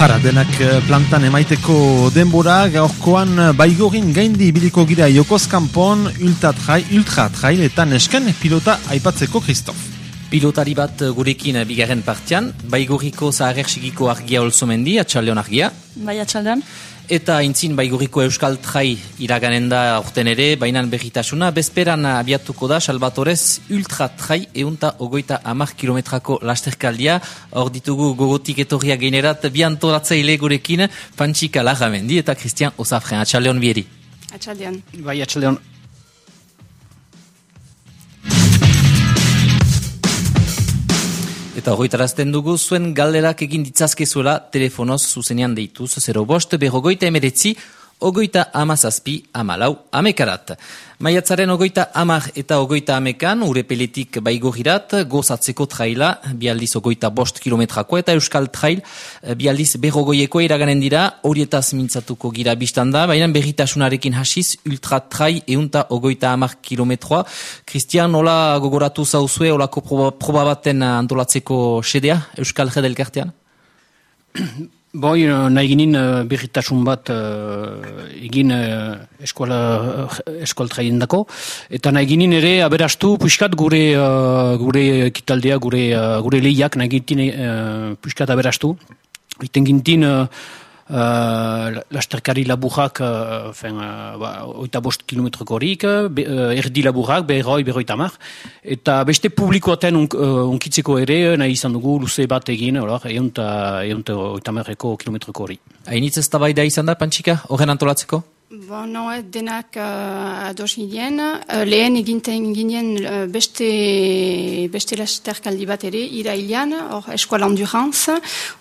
Hara, denak eh, plantan emaiteko denbora, gaurkoan eh, baigorin gaindi biliko gira Jokozkanpon, ultra trail, ultra trail eta nesken pilota aipatzeko Kristof. Pilotari bat gurekin bigarren partian, baigoriko zaharreksigiko argia olzomendi, atxaldeon argia. Bai, atxaldeon eta intzin baiguriko euskal trai iraganen da urten ere, bainan berritasuna, bezperan abiatuko da, salbatorez, ultra trai eunta ogoita amak kilometrako lasterkaldia, hor ditugu gogotik etorria generat, biantoratzaile gurekin, Pantsika Lajamendi eta Christian Osafren, atxaldeon bieri. Atxaldeon. Bai, atxaldeon. Eta horretarazten dugu zuen galderak egin ditzazkezuela telefonoz zuzenean deituz, 0 bost, berrogoita emeretzi, ogoita amazazpi amalau amekarat. Maiatzaren ogoita amar eta ogoita amekan, urepeletik baigogirat, gozatzeko traila, bialdiz ogoita bost kilometrako, eta euskal trail, bialdiz berrogoieko iraganen dira, horietaz mintzatuko gira biztanda, baina berritasunarekin hasiz, ultra trail eunta ogoita amar kilometroa. Christian, nola gogoratu zauzue, olako proba, proba baten antolatzeko sedea, euskal jedelkartean? Boi, nahi ginen uh, berritasun bat uh, egin uh, eskola, uh, dako. Eta nahi ginen ere aberastu puskat gure, uh, gure kitaldea, gure, uh, gure lehiak nahi ginen uh, puskat aberastu. Iten gintin Uh, lasterkari laburrak, uh, fen, uh, ba, oita bost kilometroko horik, uh, erdi laburrak, berroi, berroi tamar. Eta beste publikoaten un, unkitzeko ere, nahi izan dugu, luze bat egin, egun eta oita marreko kilometroko hori. Hainitz ez da izan da, Pantsika, horren antolatzeko? Bon, no, denak uh, ados ginen, uh, lehen eginten ginen uh, beste, beste lasterkaldi bat ere, irailan, hor eskuala endurantz,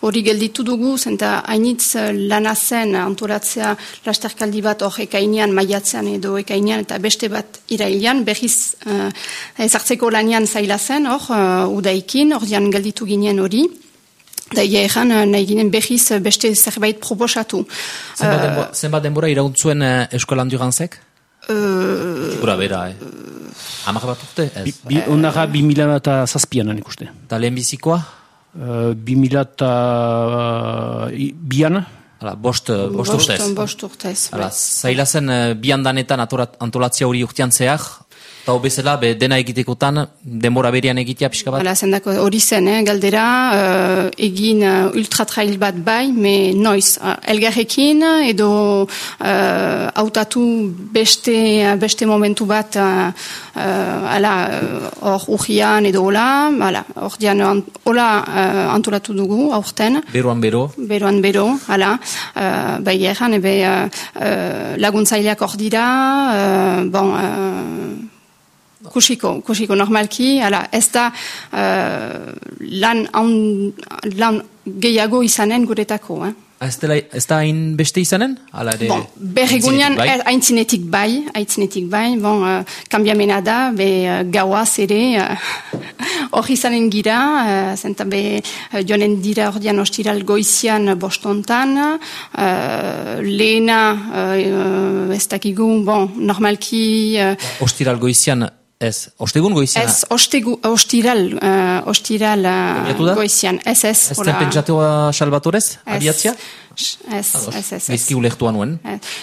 hori gelditu dugu, zenta hainitz lanazen antolatzea lasterkaldi bat hor ekainean, maiatzean edo ekainean, eta beste bat irailan, berriz uh, ezartzeko lanian zaila zen, hor, uh, udaikin, hor gelditu ginen hori. Da ia egan eh, nahi ginen behiz eh, beste zerbait proposatu. Zenbat denbora irauntzuen uh, eskolan duranzek? Uh, Gura bera, eh? Amak bat urte? Bi, ondara bi mila eta zazpian ikuste. Eta lehen bizikoa? Uh, bi mila eta uh, bian. Hala, bost, bost, bost urtez. Bost urtez. Hala, zaila zen uh, bian danetan antolatzia hori urtean zehar, Eta bezala, be, dena egitekotan, denbora berian egitea pixka bat? Hala, zendako hori zen, eh, galdera, uh, egin uh, ultratrail bat bai, me noiz, uh, elgarrekin, edo uh, autatu beste, beste momentu bat, uh, uh, hor uh, urgian edo hola, hor dian, hola uh, antolatu dugu, aurten. Beroan bero? Beroan bero, hala, uh, bai egan, ebe uh, laguntzaileak hor dira, uh, bon, uh, kusiko, kusiko normalki, ala, ez da uh, lan, on, lan gehiago izanen guretako. Eh? Ah, ez, dela, ez da hain beste izanen? Ala ere, bon, berregunean haintzinetik bai, haintzinetik bai, bon, uh, kambiamena da, be uh, gauaz ere, hor uh, izanen gira, uh, zenta be uh, joanen dira hor dian ostiral goizian bostontan, uh, lehena uh, ez dakigu, bon, normalki... Uh, ostiral goizian Ez, ostegun goizian? Ez, ostegu, ostiral, uh, ostiral uh, goizian. Ez, ez. Ez ten pentsatua salbatorez, abiatzia? Ez, ez, ez. Bizki ulektua nuen?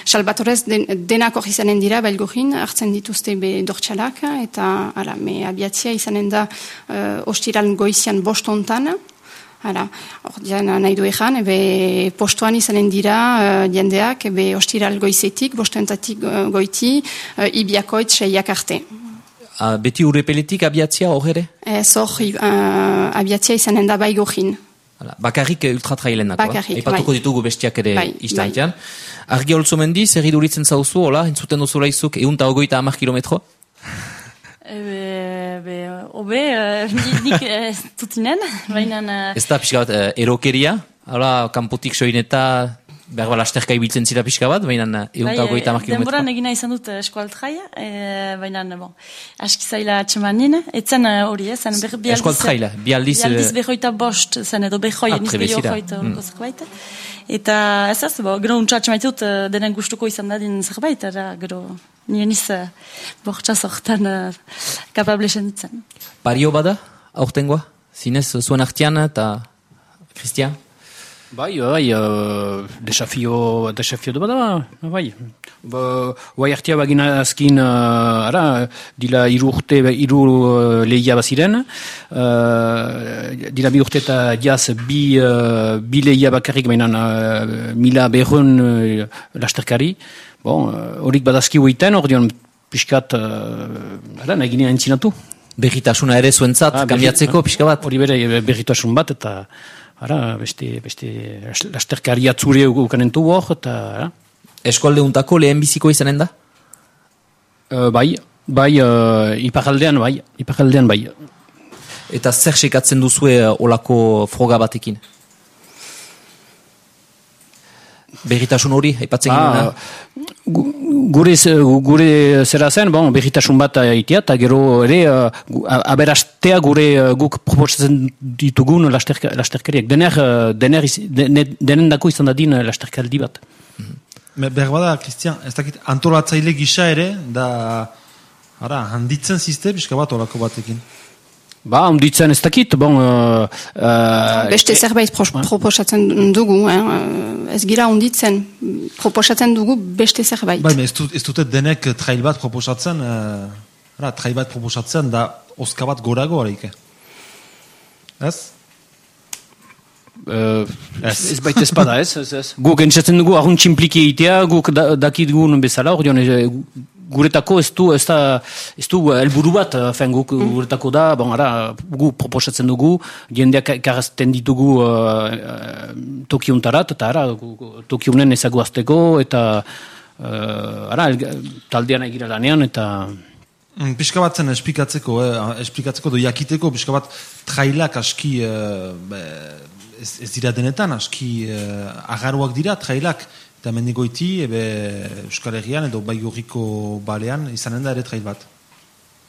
Salbatorez den, denak hori izanen dira, belgorin, hartzen dituzte be dortxalak, eta ara, me abiatzia izanen da uh, ostiral goizian bostontan, Hala, hor dian nahi du ezan, ebe postuan izanen dira uh, jendeak, ebe ostiral goizetik, bostuentatik uh, goiti, uh, ibiakoit seiak arte. Uh, beti urrepeletik abiatzia hor ere? Ez hor, uh, abiatzia izanen da bai gohin. Bakarrik ultratrailen dako, Bakarrik, Epatuko bai. ditugu bestiak ere bai, istantean. Bai. Argi holtzo mendi, zer iduritzen zauzu, hola, entzuten duzu laizuk, egun ta ogoita amak kilometro? Ebe, be, obe, nik ez tutinen, baina... Ez da pixka bat, erokeria, hola, kanpotik soin eta behar bala asterka ibiltzen zira pixka bat, baina egun bai, goita amak. Denboran egina izan dut eskualtraia, e, baina, bon, aski zaila atxemanin, etzen hori, eh, zen behar bialdiz... Eskualtraila, bialdiz... Bialdiz behoita bost, zen edo behoi, ah, niz behoita, mm. Eta ez ez, bo, gero untsa atxemaitut denen gustuko izan dadin zerbait, era gero nire niz bortza sortan kapable senditzen. Pario bada, aurtengoa? Zinez, zuen artian eta Christian? Bai, bai, uh, desafio, desafio du bada, bai. Ba, bai artia bagina azkin, uh, ara, dila iru urte, iru uh, lehia baziren, uh, dila bi urte eta jaz bi, uh, bi lehia bakarrik mainan uh, mila behon uh, lasterkari. Bon, horik uh, badazki huiten, hor dion piskat, uh, ara, nahi ginen entzinatu. Berritasuna ere zuentzat, ah, kambiatzeko, pixka bat? Hori bere, berritasun bat, eta ara, beste, beste lasterkari atzure ukanentu hor, eta... Ara. Eskualde untako lehen biziko izanen da? Uh, bai, bai, uh, iparaldean bai, iparaldean bai. Eta zer sekatzen duzue olako froga batekin? Berritasun hori, aipatzen ah, gure, gure zera zen, bon, berritasun bat aitea, eta gero ere, uh, aberastea gure uh, guk proposatzen ditugun lasterka, lasterkariak. Dener, uh, dener, denen dako izan dadin lasterkaldi bat. Mm -hmm. Behar bada, Christian, ez dakit antolatzaile gisa ere, da, ara, handitzen ziste, pixka bat olako batekin. Ba, onditzen ez dakit, bon... Uh, uh, Beste e, zerbait pro, proposatzen dugu, eh? ez gira onditzen, proposatzen dugu beste zerbait. Ba, ez, dut, ez dute denek trail bat proposatzen, uh, trail bat proposatzen da oska bat gorago horreik. Ez? Uh, ez, ez baita espada, ez? ez, ez. Guk entzatzen dugu, ahun tximpliki egitea, guk da, dakit dugun bezala, hor guretako ez du, ez da, ez du elburu bat, eh, fen guk mm. guretako da, bon, ara, gu proposatzen dugu, jendeak karazten ditugu uh, uh, eta ara, tokiunen ezaguazteko, eta uh, ara, taldean egira lanean, eta... Mm, pixka bat zen esplikatzeko, eh, esplikatzeko do jakiteko, pixka bat trailak aski, uh, ez, ez dira denetan, aski uh, agaruak dira trailak, eta mendigoiti ebe Euskal Herrian edo Baigorriko balean izanen da ere trail bat.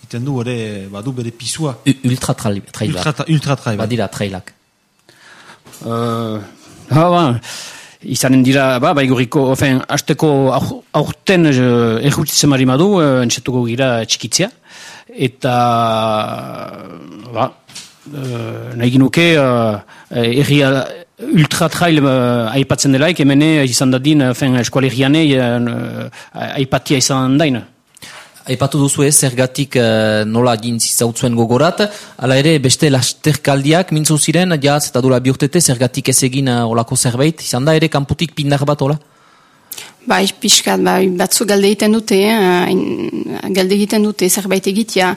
Iten du ere, badu bere pisua. ultra trail, trail bat. Ultra, trail bat. Badira trailak. Uh, ha, ba, izanen dira, ba, Baigorriko, ofen, azteko aurten uh, errutitzen mari madu, uh, entzetuko gira txikitzea. Eta, ba, uh, nahi ginuke, uh, erria, ultra trail uh, aipatzen delaik, hemene izan dadin, uh, fen eskualeriane uh, aipatia izan dain. Aipatu duzu ez, zergatik uh, nola gintzi zautzuen gogorat, ala ere beste lasterkaldiak mintzu ziren, jaz eta dura biurtete, zergatik ez egin uh, olako zerbait, izan da ere kanputik pindar bat, hola? Bai, pixkat, bai, batzu galde egiten dute, eh, galde egiten dute zerbait egitea,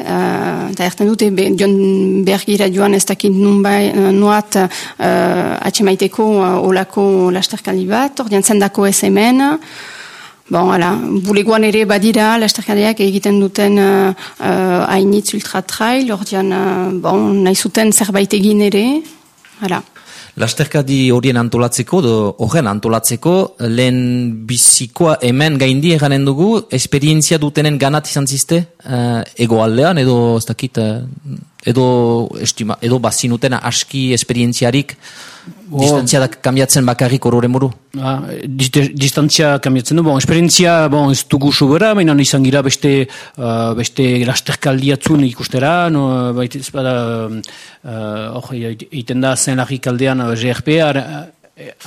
uh, eta erten dute, be, dion bergira joan ez dakit nun bai, nuat uh, atxemaiteko uh, olako lasterkaldi bat, ordean zendako ez hemen, Bon, ala, bulegoan ere badira, lasterkadiak egiten duten uh, uh, hainitz ultra trail, ordean, uh, bon, nahi zuten zerbait egin ere, ala. Lasterkadi horien antolatzeko, do, horren antolatzeko, lehen bizikoa hemen gaindi eganen dugu, esperientzia dutenen ganat izan ziste, uh, ego aldean, edo, ez dakit, uh, edo, estima, edo bazinutena aski esperientziarik, Oh. Distantzia da kambiatzen bakarrik horore muru? Ah, distantzia kambiatzen du, bon, esperientzia bon, ez dugu sobera, mainan izan gira beste, uh, beste lasterkaldiatzun ikustera, no, baita ez bada, uh, oh, da zen lagik aldean uh, GRP,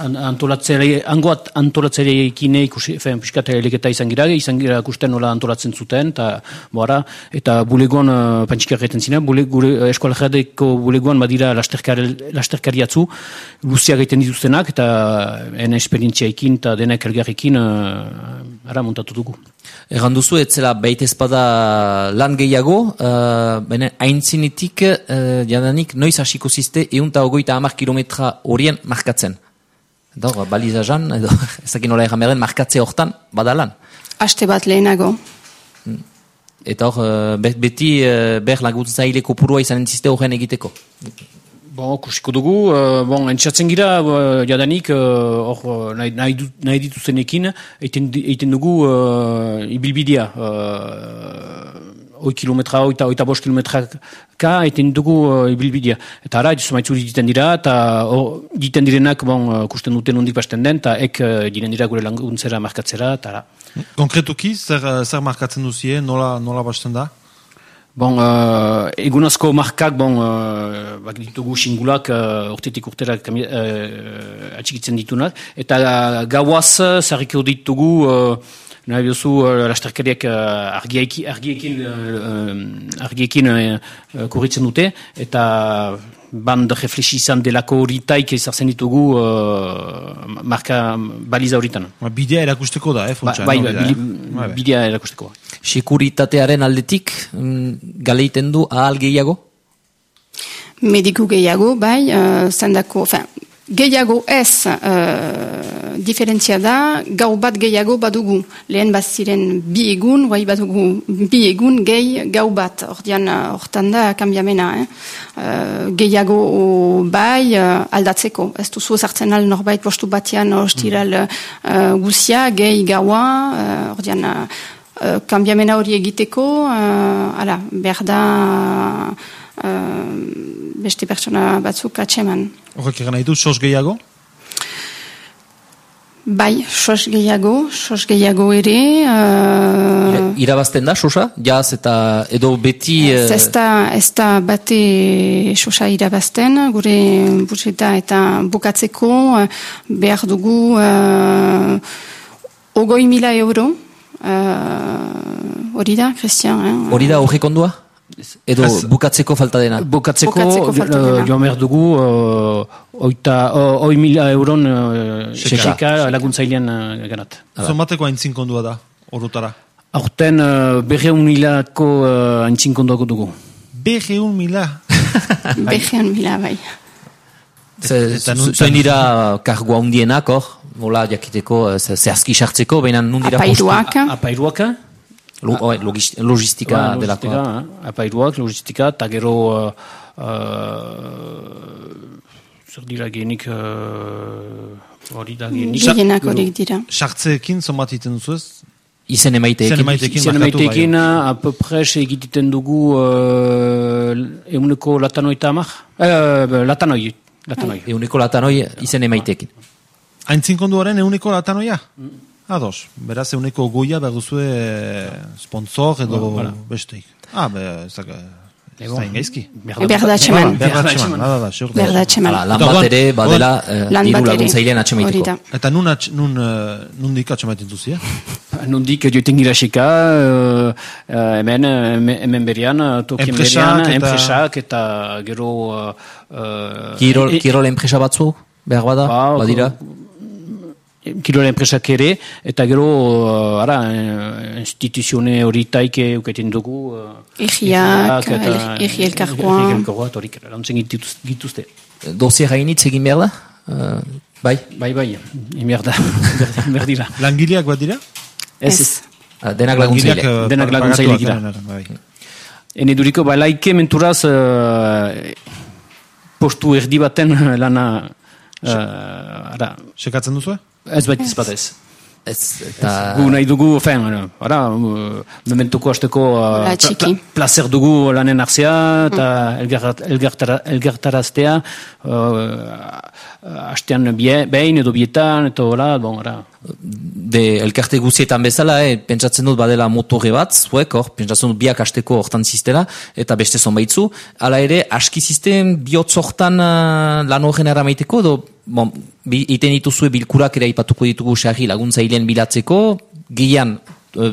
antolatzere, angoat antolatzere ikine ikusi, fen, piskat eleketa izan gira, izan gira ikusten nola antolatzen zuten, eta, boara, eta bulegoan, uh, pantxikar gaiten zina, bule, gure, uh, eskola jadeko bulegoan badira lasterkari, lasterkariatzu, luzia gaiten dituztenak, eta ene esperientzia ikin, eta denek elgarrikin, uh, ara montatu dugu. Egan duzu, etzela baita ezpada lan gehiago, uh, bene, haintzinitik, uh, jadanik, noiz hasiko ziste, egun eta ogoita hamar kilometra horien markatzen. Edo, baliza jan, edo, ezakin nola errameren, markatze hortan, badalan. Aste bat lehenago. Hmm. Eta hor, eh, beti eh, ber laguntzaile kopurua izan entziste horren egiteko. Bon, kusiko dugu, uh, bon, entzatzen gira, uh, jadanik, hor, uh, nahi, nahi, nahi dituzenekin, eiten dugu uh, ibilbidea. Uh, oi kilometra, oita, oita bost kilometra ka, eten dugu uh, ibilbidea. Eta ara, ez maitzu diten dira, eta diten direnak, bon, uh, kusten duten hondik basten den, eta ek uh, diren dira gure languntzera markatzera, eta ara. Konkretuki, zer, uh, zer markatzen duzie, nola, nola basten da? Bon, uh, egunazko markak, bon, uh, bak ditugu singulak uh, urtetik urtera uh, atxikitzen ditunak, eta uh, gauaz zarriko ditugu, uh, nahi biozu, uh, lasterkariak uh, argiekin, argiekin, uh, argiekin uh, kurritzen dute, eta band reflexi izan delako horitaik ezartzen ditugu uh, marka baliza horitan. Bidea erakusteko da, eh, funtsa. Ba, bai, no, bidea. bili- Bai, bai. bidea erakusteko. Sekuritatearen aldetik, mm, galeiten du ahal gehiago? mediku gehiago, bai, uh, zendako, enfin, gehiago ez uh, diferentzia da, gau bat gehiago badugu. Lehen bat ziren bi egun, guai badugu bi egun gehi gau bat. Hortian, uh, hortan da, kambiamena, eh? Uh, gehiago bai uh, aldatzeko. Ez duzu zartzen al norbait postu batean ostiral uh, guzia, gehi gaua, uh, hortian, uh, kambiamena hori egiteko, uh, ala, behar da uh, beste pertsona batzuk atseman. Horrek egan nahi du, sos gehiago? Bai, sos gehiago, sos gehiago ere, uh, Ira- Irabazten da, sosa? Jaz eta edo beti... eh, ez da, ez da bate sosa irabazten, gure budjeta eta bukatzeko uh, behar dugu uh, ogoi mila euro, uh, hori da, Christian, eh? Hori da horrek ondua? Edo Ez- bukatzeko falta dena? Bukatzeko, Bukatzeko falta uh, dena. joan behar dugu, uh, oita, uh, oi mila euron uh, Seka. seka laguntzailean uh, ganat. Zomateko haintzin kondua da, orotara. Aurten uh, berreun milako uh, antzinkondoako dugu. Berreun mila. Behean mila, bai. Zoin dira kargoa hundienak, hor? Nola jakiteko, eh, ze- zehazki sartzeko, baina nun dira Apairuak, Apairuaka, Lo, oh, logis- logistika Ba, delako. logistika, eh, apairuak, logistika, eta gero uh, uh, zer dira genik uh, hori da genik. gehienak horiek dira. Sartzeekin zomat iten duzu ez? Izen emaiteekin. Izen emaiteekin. Maiteekin, bai. apopres egititen dugu uh, eguneko latanoita amak? Uh, latanoi, latanoi. Euneko latanoi izen emaiteekin. Haintzin konduaren euneko latanoia? Ados, beraz euneko goia behar duzue sponsor edo Voilà. besteik. Ah, be, ez da, ez da ingaizki. Behar da atseman. Behar da atxeman, da, da, da, sure. Behar da atseman. Hala, lan Eta bat orduan- ere badela eh, diru laguntzailean atxemaiteko. Eta nun, atx, nun, uh, nundik atxemaiten duzu, ja? Nondik joiten gira xeka, uh, hemen, hemen berian, tokien Enpresak berian, enpresak eta gero... Uh, uh, Kirol, e- kirol enpresa batzu, behar bada, Ba, badira? Kirol enpresak ere, eta gero, uh, ara, eh, instituzione hori taike ukaiten dugu. Uh, Egiak, egi elkargoa. Egi elkargoa, eta horik, lantzen dituzte. Dosia gainitz egin behar da? Eh, bai? Bai, bai, imer da, berdira. Langileak bat dira? Ez, Ez. Ah, Denak laguntzaile. eh, Denak laguntzaile dira. bai. Ene duriko, ba, laike menturaz, uh, postu erdi baten lana, uh, ara, Sekatzen duzu? Ez bait ez bat ez. Ez, eta... Gu nahi dugu, fen, ara, uh, mementuko hasteko uh, Hola, txiki. placer dugu lanen arzea, eta elgar- elgartara, elgartaraztea, uh, hastean bie, behin edo bietan, eta hola, bon, ara. de elkarte guzietan bezala, eh, pentsatzen dut badela motore bat, zuek, hor, pentsatzen dut biak asteko hortan ziztela, eta beste zonbaitzu, hala ere, aski zizten bihotz hortan uh, lan horren eramaiteko, edo, bon, bi, iten dituzue bilkurak ere aipatuko ditugu sarri laguntzaileen bilatzeko, gehian, eh,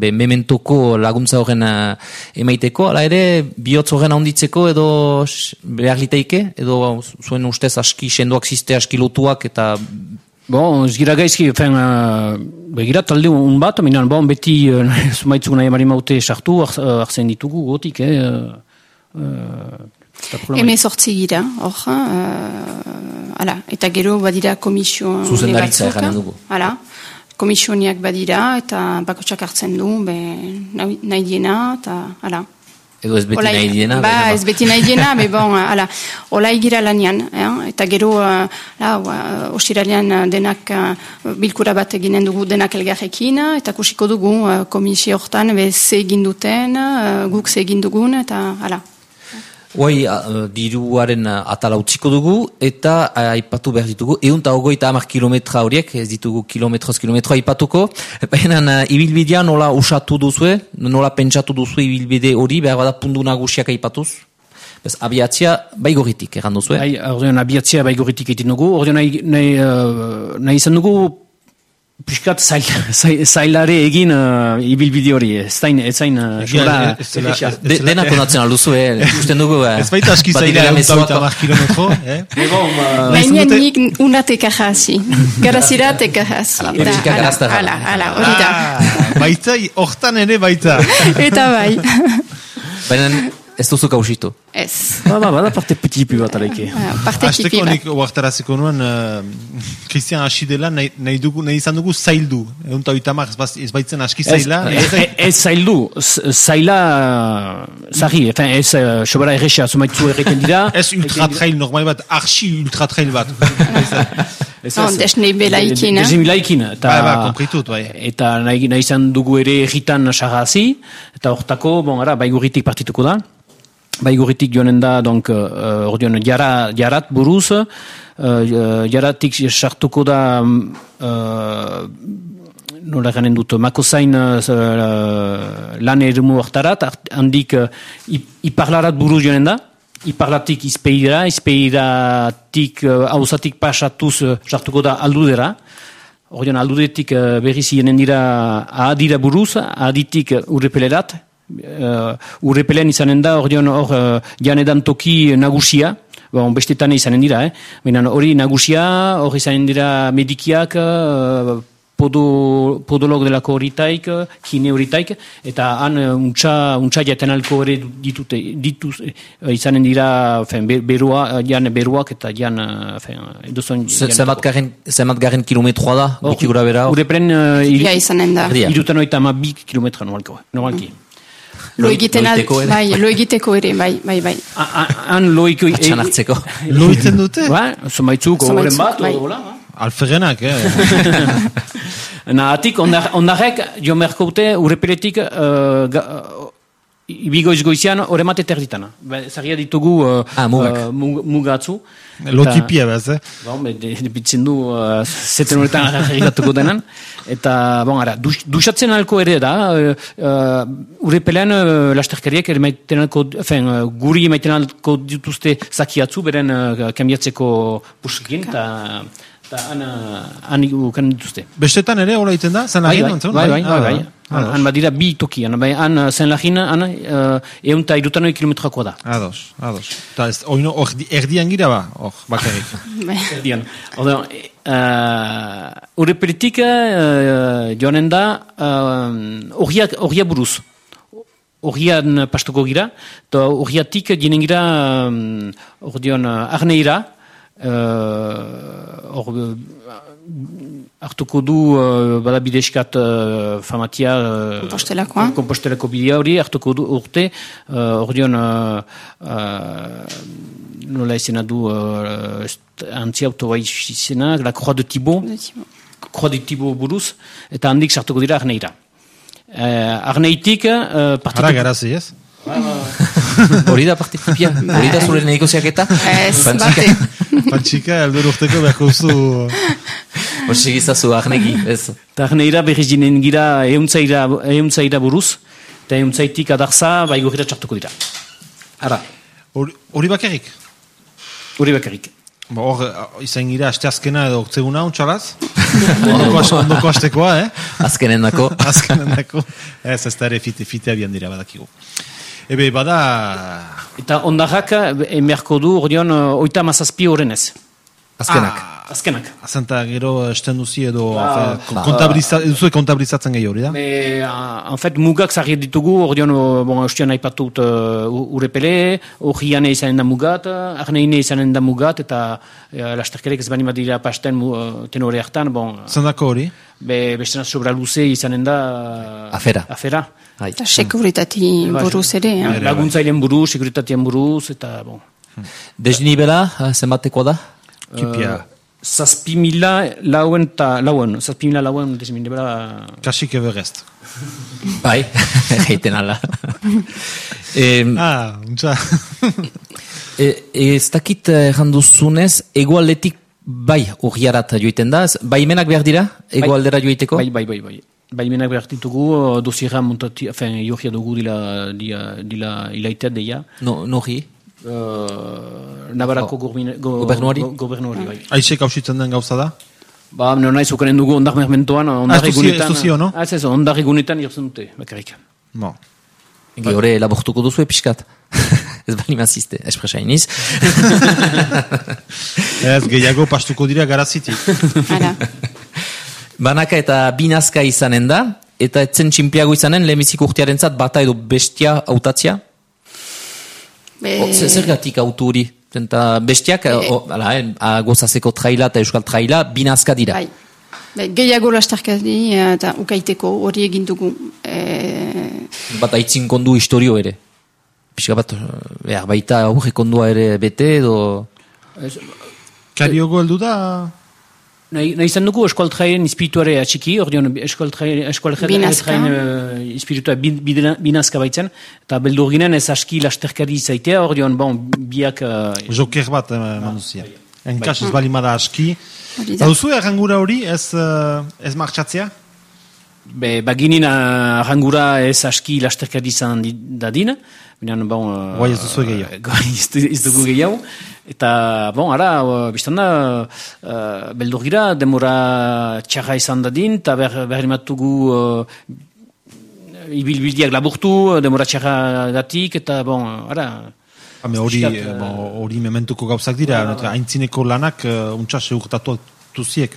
be, mementoko laguntza horren emaiteko, hala ere, bihotz horren handitzeko edo behar liteike, edo zuen ustez aski sendoak ziste, aski lotuak, eta Bon, ez gira gaizki, fen, uh, begira talde un bat, minan, bon, beti uh, zumaitzuk nahi mari maute sartu, ar- arzen ditugu gotik, eh, uh, uh, eta problema- Heme sortzi gira, hor, uh, ala, eta gero badira komisio Zuzendaritza erranen dugu. Ala, komisioniak badira, eta bakotsak hartzen du, be, nahi nahi diena, eta, ala. edo ez beti Olai- nahi diena. Ba, baina ez beti nahi diena, me bon, ala, olai gira lanian, eh? eta gero, uh, la, uh, ostiralean uh, denak uh, bilkura bat eginen dugu denak elgarrekin, eta kusiko dugu uh, komisio hortan, be, ze egin duten, uh, guk ze egin dugun, eta, ala. Hoi, uh, diruaren uh, atala utziko dugu, eta uh, aipatu behar ditugu, egun eta ogoita hamar kilometra horiek, ez ditugu kilometroz kilometroa aipatuko, baina uh, ibilbidea nola usatu duzue, nola pentsatu duzue ibilbide hori, behar bada pundu nagusiak aipatuz? Bez, abiatzia baigoritik, egan duzue? Bai, ordean abiatzia baigoritik egiten dugu, ordean nahi, nahi, uh, nahi izan dugu Piskat zail, zail, zailare egin uh, ibilbide hori, ez zain, ez zain, uh, jura, dena konatzen alduzu, eh? Usten dugu, eh? Ez baita aski zaila eta mezuak- hamar kilometro, eh? Uh, Baina nik unate kajazi. Garazira te kajazi. Ala, Eta pixka ala, garaztara. ala, ala, hori da. Ah, baita, hortan ere baita. Eta bai. Baina ez duzu kausitu. Ez. ba, ba, bada parte pitipi bat alaike. Ah, Parte Azteko nik uartaraziko nuen, uh, Christian hasi dela, nahi, nahi, dugu, nahi izan dugu zaildu. Egun eta oita hamar, ez ez baitzen aski zaila. Ez, ez, ez zaildu, zaila zari, enfin, ez uh, sobera erresa, zumaitzu erreten dira. Ez ultra trail normal bat, archi ultra trail bat. Ez, Non, desnei belaikin, eh? Desnei belaikin. Eta, Bai, bai, kompritut, bai. Eta nahi, nahi izan dugu ere erritan sagazi, eta hortako, bon, ara, baiguritik partituko da. Baiguritik joanen da, donc, uh, ordeon, jara, jarat buruz, uh, jaratik sartuko da, uh, nola ganen dut, makozain uh, lan eremu hartarat, hart- handik uh, ip- iparlarat buruz joanen da, iparlatik izpeira, izpeiratik uh, hauzatik pasatuz uh, sartuko da aldudera, Ordean aldudetik uh, berriz ienen dira ahadira buruz, ahaditik uh, urrepelerat, uh, urrepelean izanen da, ordean hor uh, janedan toki nagusia, bon, bestetan izanen dira, eh? Baina hori nagusia, hor izanen dira medikiak, uh, podo, podolog delako horitaik, kine horitaik, eta han untxa, untxa jaten alko ere ditute, dituz, eh, izanen dira, fen, be- berua, jan beruak eta jan, fen, edozon... Ze- janetako. Zenbat garen, zenbat garen kilometroa da, Hor, gutxi gura bera? Urepren uh, Ja izanen da. Erdia. irutan oita ama bi kilometra normalko, normalki. Lo egiten al, ere. bai, lo egiteko ere, bai, bai, bai. Han loiko... Atxan hartzeko. Loitzen dute? Ba, Somaitzuk, horren bat, bai. hola, ba. Alferenak, eh? Na, atik, ondar, ondarek, jo merkoute, urepeletik, uh, uh, ibigoiz goizian, horremat eterditana. Ba, Zagia ditugu uh, Ah, mugak. uh, mug, mugatzu. Lotipia bez, eh? Bon, be, de, de bitzen du, uh, zeten horretan arregatuko denan. Eta, bon, ara, dus, dusatzen alko ere da, uh, uh, urepelean uh, lasterkariak ere maiten alko, fen, uh, guri maiten alko dituzte zakiatzu, beren uh, kambiatzeko puskin, eta eta han, uh, han ukan dituzte. Bestetan ere, hola iten da? Zan Bai, lagin, bai, antzun? bai, bai, bai, bai. Ah, Han, han badira bi toki, han, bai, han zen lagin, han uh, eun eta irutanoi kilometrakoa da. Ados, ados. Ta ez, oino, or, erdian gira ba, hor, bakarrik. bai. Erdian. Ordean, uh, urepeletik uh, joanen da uh, orgia, orgia buruz. Orgian pastuko gira, eta orgiatik jenen gira um, ordean uh, arneira, uh, or, uh, hartuko du uh, bada bideskat uh, famatia uh, Kompostelakoa. kompostelako bidea hori hartuko du urte uh, ordean uh, uh, nola izena du uh, antzi autobai izena la Croix de Thibaut Croix de Thibaut buruz eta handik sartuko dira arneira uh, arneitik uh, Ara partitu garazi, ez? Hori da parte tipia? Hori da zure negoziaketa? Ez, Pantzika? bate. Pantxika, eldur urteko beharko zu... Hor segizazu, ahnegi, ez? eta arneira berriz jinen gira euntzaira, euntzaira buruz eta euntzaitik adarza baigurira txartuko dira ara, Hori bakarrik? hori bakarrik Ba, Hor, izan gira, asteazkena edo ortseguna, untxalaz? ondoko, as- ondoko astekoa, eh? Azkenen dako. Azkenen dako. Ez, ez da ere fite, fite abian dira badakigu. Ebe, bada... eta ondarrak emerko du ordean uh, oita mazazpi horren ez Azkenak. Ah, azkenak Azenta gero esten duzi edo... Ba, Ba, kontabiliza, eduzue kontabilizatzen gehi hori da? Me, uh, en fait, mugak zarri ditugu, ordean, uh, bon, eustian aipatut uh, urepele, orriane izanen da mugat, arneine izanen da mugat, eta uh, lasterkerek ez bani badira pasten uh, tenore hartan, bon, Zendako hori? be, bestena sobra luze izanen da... uh, Afera. Afera. Hai. Eta sekuritati Bai, buruz ere. eh? Laguntzailen buruz, sekuritatean buruz, eta, bon. Desnibela, eh, zenbatekoa da? Kipia. Zazpi mila lauen eta lauen, zazpi mila lauen desmindebela... Kasik everest. Bai, egiten ala. em, Ah, untxa. E, ez dakit eh, erran duzunez, egoaldetik bai urriarat joiten da, ez- baimenak behar dira, egoaldera joiteko? Bai, bai, bai, bai. Baimenak behar ditugu, dosierra montati, afen, johia dugu dila, dila, dila ilaitea deia. No, nori? Uh, Navarako Oh. gobine- go, Gobernuari? go- gobernuari, bai. Aizek hausitzen den gauza da? Ba, no nahi zukanen dugu ondar mermentoan, ondar ez duzi- ez duzi, no? Ah, ez ez, ondar egunetan irtzen dute, bakarrik. Bo. Egi hori labortuko duzu episkat. ez bali mazizte, espresa iniz. Ez, gehiago pastuko dira garazitik. Ara. Banaka eta binazka izanen da, eta etzen txinpliago izanen lehenbizik urtearen zat bata edo bestia hautatzia? Be, O, zer- Zergatik autu hori? Zenta bestiak, Eh, o, ala, eh, a, gozazeko traila eta euskal traila, binazka dira. Bai. Be, gehiago lasterkari eh, eta ukaiteko hori egin dugu. E, Bat aitzin kondu historio ere. Pixka bat, eh, behar baita aurre kondua ere bete edo... Kariogo heldu da... Nahi, nahi izan dugu eskualtraien ispirituare atxiki, Binazka. eskualtraien uh, ispiritua bin- bidena- binazka baitzen, eta beldur ginen ez aski lasterkari zaitea, hor dion, bon, biak... Uh, Joker bat eh, manduzia. Enkas ez bali mada aski. Hori da. Dauzu errangura hori ez, eh, ez martxatzea? Be, baginin uh, arrangura ez aski lasterkari izan di- dadin, Binan, bon... Uh, Guai ez duzu gehiago. Guai ez du- ez dugu gehiago. Eta, bon, ara, uh, biztan da, uh, beldur gira, demora txarra izan dadin, eta ber, behar imatugu uh, ibilbildiak laburtu, demora txarra gatik, eta, bon, ara... Hame hori, eh, hori mementuko gauzak dira, uh, haintzineko lanak uh, untsa seurtatu tuziek.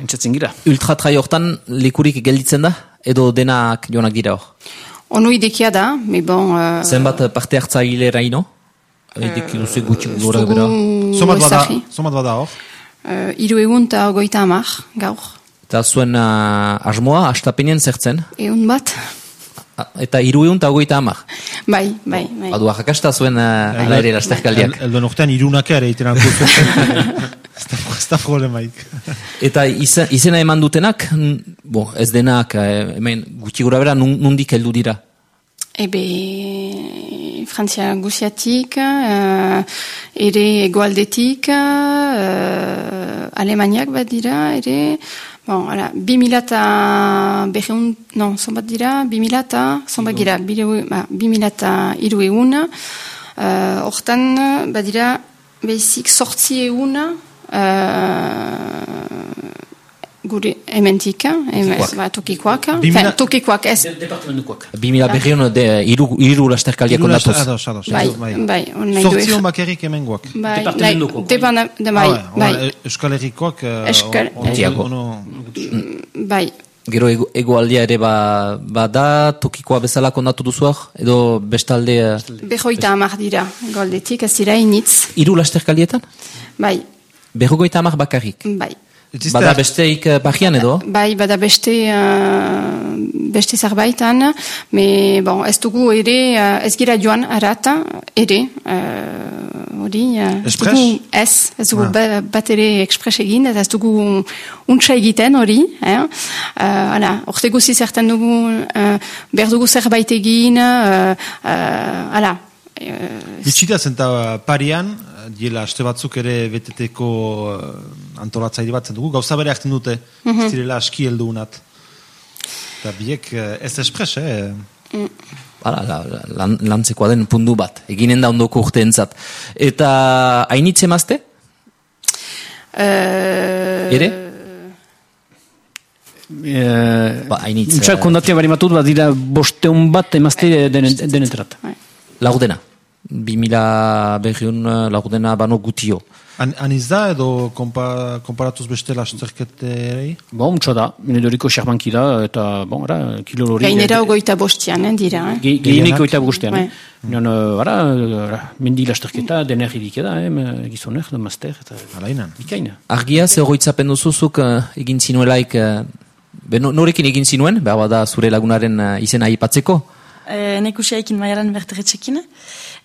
Entzatzen gira. Ultra trai hortan lekurik gelditzen da? Edo denak joanak dira hor? Onu idekia da, me bon... Uh, Zenbat parte hartzaile raino? Edeki duzu gutxi gora bera. Somat bada, somat bada hor. Uh, iru egun eta goita amak, gaur. Eta zuen uh, asmoa, astapenean zertzen? Egun bat. A- Eta egun eta hogeita hamar. Bai, bai, bai. Badu arrakasta zuen uh, ala ere lasterkaldiak. El, elduen urtean irunak ere egiten alko Ez da- problemaik. Eta izen, izena eman dutenak, bo, ez denak, eh, hemen gutxi gura bera, nun- nundik heldu dira. Ebe, Frantzia guziatik, uh, ere egoaldetik, uh, Alemaniak bat dira, ere, bon, ala, bi mila eta beheun, no, zonbat dira, bi mila eta, zonbat gira, bi ba, bi mila eta iru egun, uh, hortan, bat dira, behizik sortzi egun, uh, gure hementik, hemen, ba, tokikoak, Bi mila- Enfin, tokikoak ez, Departamentukoak. Bi mila berrion, de, iru, iru lasterkaldiak Iru ondatuz. ados, ados, Bai, bai. bai, on nahi du Zortzion er- bakarrik hemengoak. Bai, Departamentuko. nahi- depana- de- bai, Ah, bai, bai, Euskal Herrikoak... eh, Euskal- Entiako. ono- bai. Gero ego, egoaldia ere ba, bada, tokikoa bezala kondatu duzu hor, edo bestalde uh, Behoita hamar dira, goldetik, ez dira initz. iru lasterkaldietan? Bai, Berrogoita hamar bakarrik. bai. Ez izte- Bada besteik uh, bajian edo? Bai, bada beste, uh, beste zerbaitan, me, bon, ez dugu ere, uh, ez gira joan arata, ere, uh, hori, uh, ez dugu, ez, ez dugu Ah. ba- bat ere ekspres egin, ez dugu untsa egiten hori, eh? uh, ala, orte guzi zertan dugu, uh, behar dugu zerbait egin, uh, uh, ala, uh, Bitxita zenta parian, eh, diela aste batzuk ere beteteko eh, antolatzaile bat dugu, gauza bere hartzen dute, mm -hmm. ez direla aski heldunat. Eta biek eh, ez espres, eh? Mm. Ala, la, la, lan, den pundu bat, eginen da ondoko urteentzat. Eta hainitze mazte? Uh... Eh, ere? Eh, ba, Kondatia bari matut bat dira bosteun bat emazte denetrat. Den, den, den, den, 2000 berriun eh, laurdena bano gutio. An, aniz da edo konpa, konparatuz bestela azterketerei? Ba, umtsa da, minedoriko xermanki eta, bon, ara, kilo lori... Gainera ogoita bostean, eh, dira, eh? Ge, Gehienek ogoita bostean, eh? Bai. Nion, eh, ara, ara mendi lasterketa, dener hilik da, eh, gizoner, da master, eta... Alainan. Ikaina. Argia, ze horretzapen duzuzuk eh, egin zinuelaik... Be, norekin egin zinuen, behar da zure lagunaren izena aipatzeko, E, Nekusiaikin maiaran berteretxekin,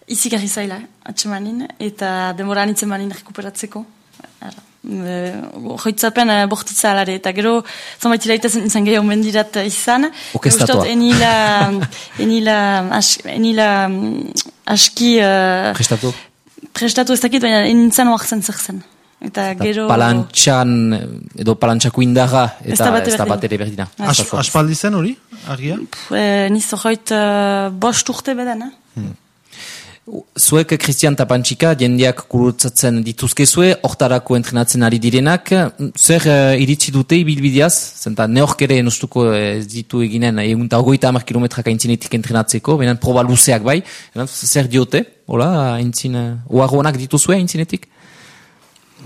izigarri zaila, atxemanin, eta demora anitzen manin rekuperatzeko. Ara, e, Joitzapen e, bortitza alare, eta gero zonbait iraita zen zen gehiago mendirat izan. Orkestatua. Ustot, Enila, enila, as, enila mm, aski... e, Prestatu? prestatu ez dakit, baina nintzen oartzen zer zen. Eta Eta gero... palantxan, edo palantxako indarra, eta ez da bat ere berdina. As, aspaldi zen hori, argia? Eh, niz horreit uh, bost urte beden, eh? Zuek, Christian Tapantxika, jendeak kurutzatzen dituzkezue, hortarako entrenatzen ari direnak, zer uh, iritsi dute ibilbideaz? Zenta, neork ere nostuko ez ditu eginen, egun eta ogoita hamar kilometrak aintzinetik entrenatzeko, benen proba luzeak bai, zer diote, hola, aintzin, uh, oagonak dituzue aintzinetik?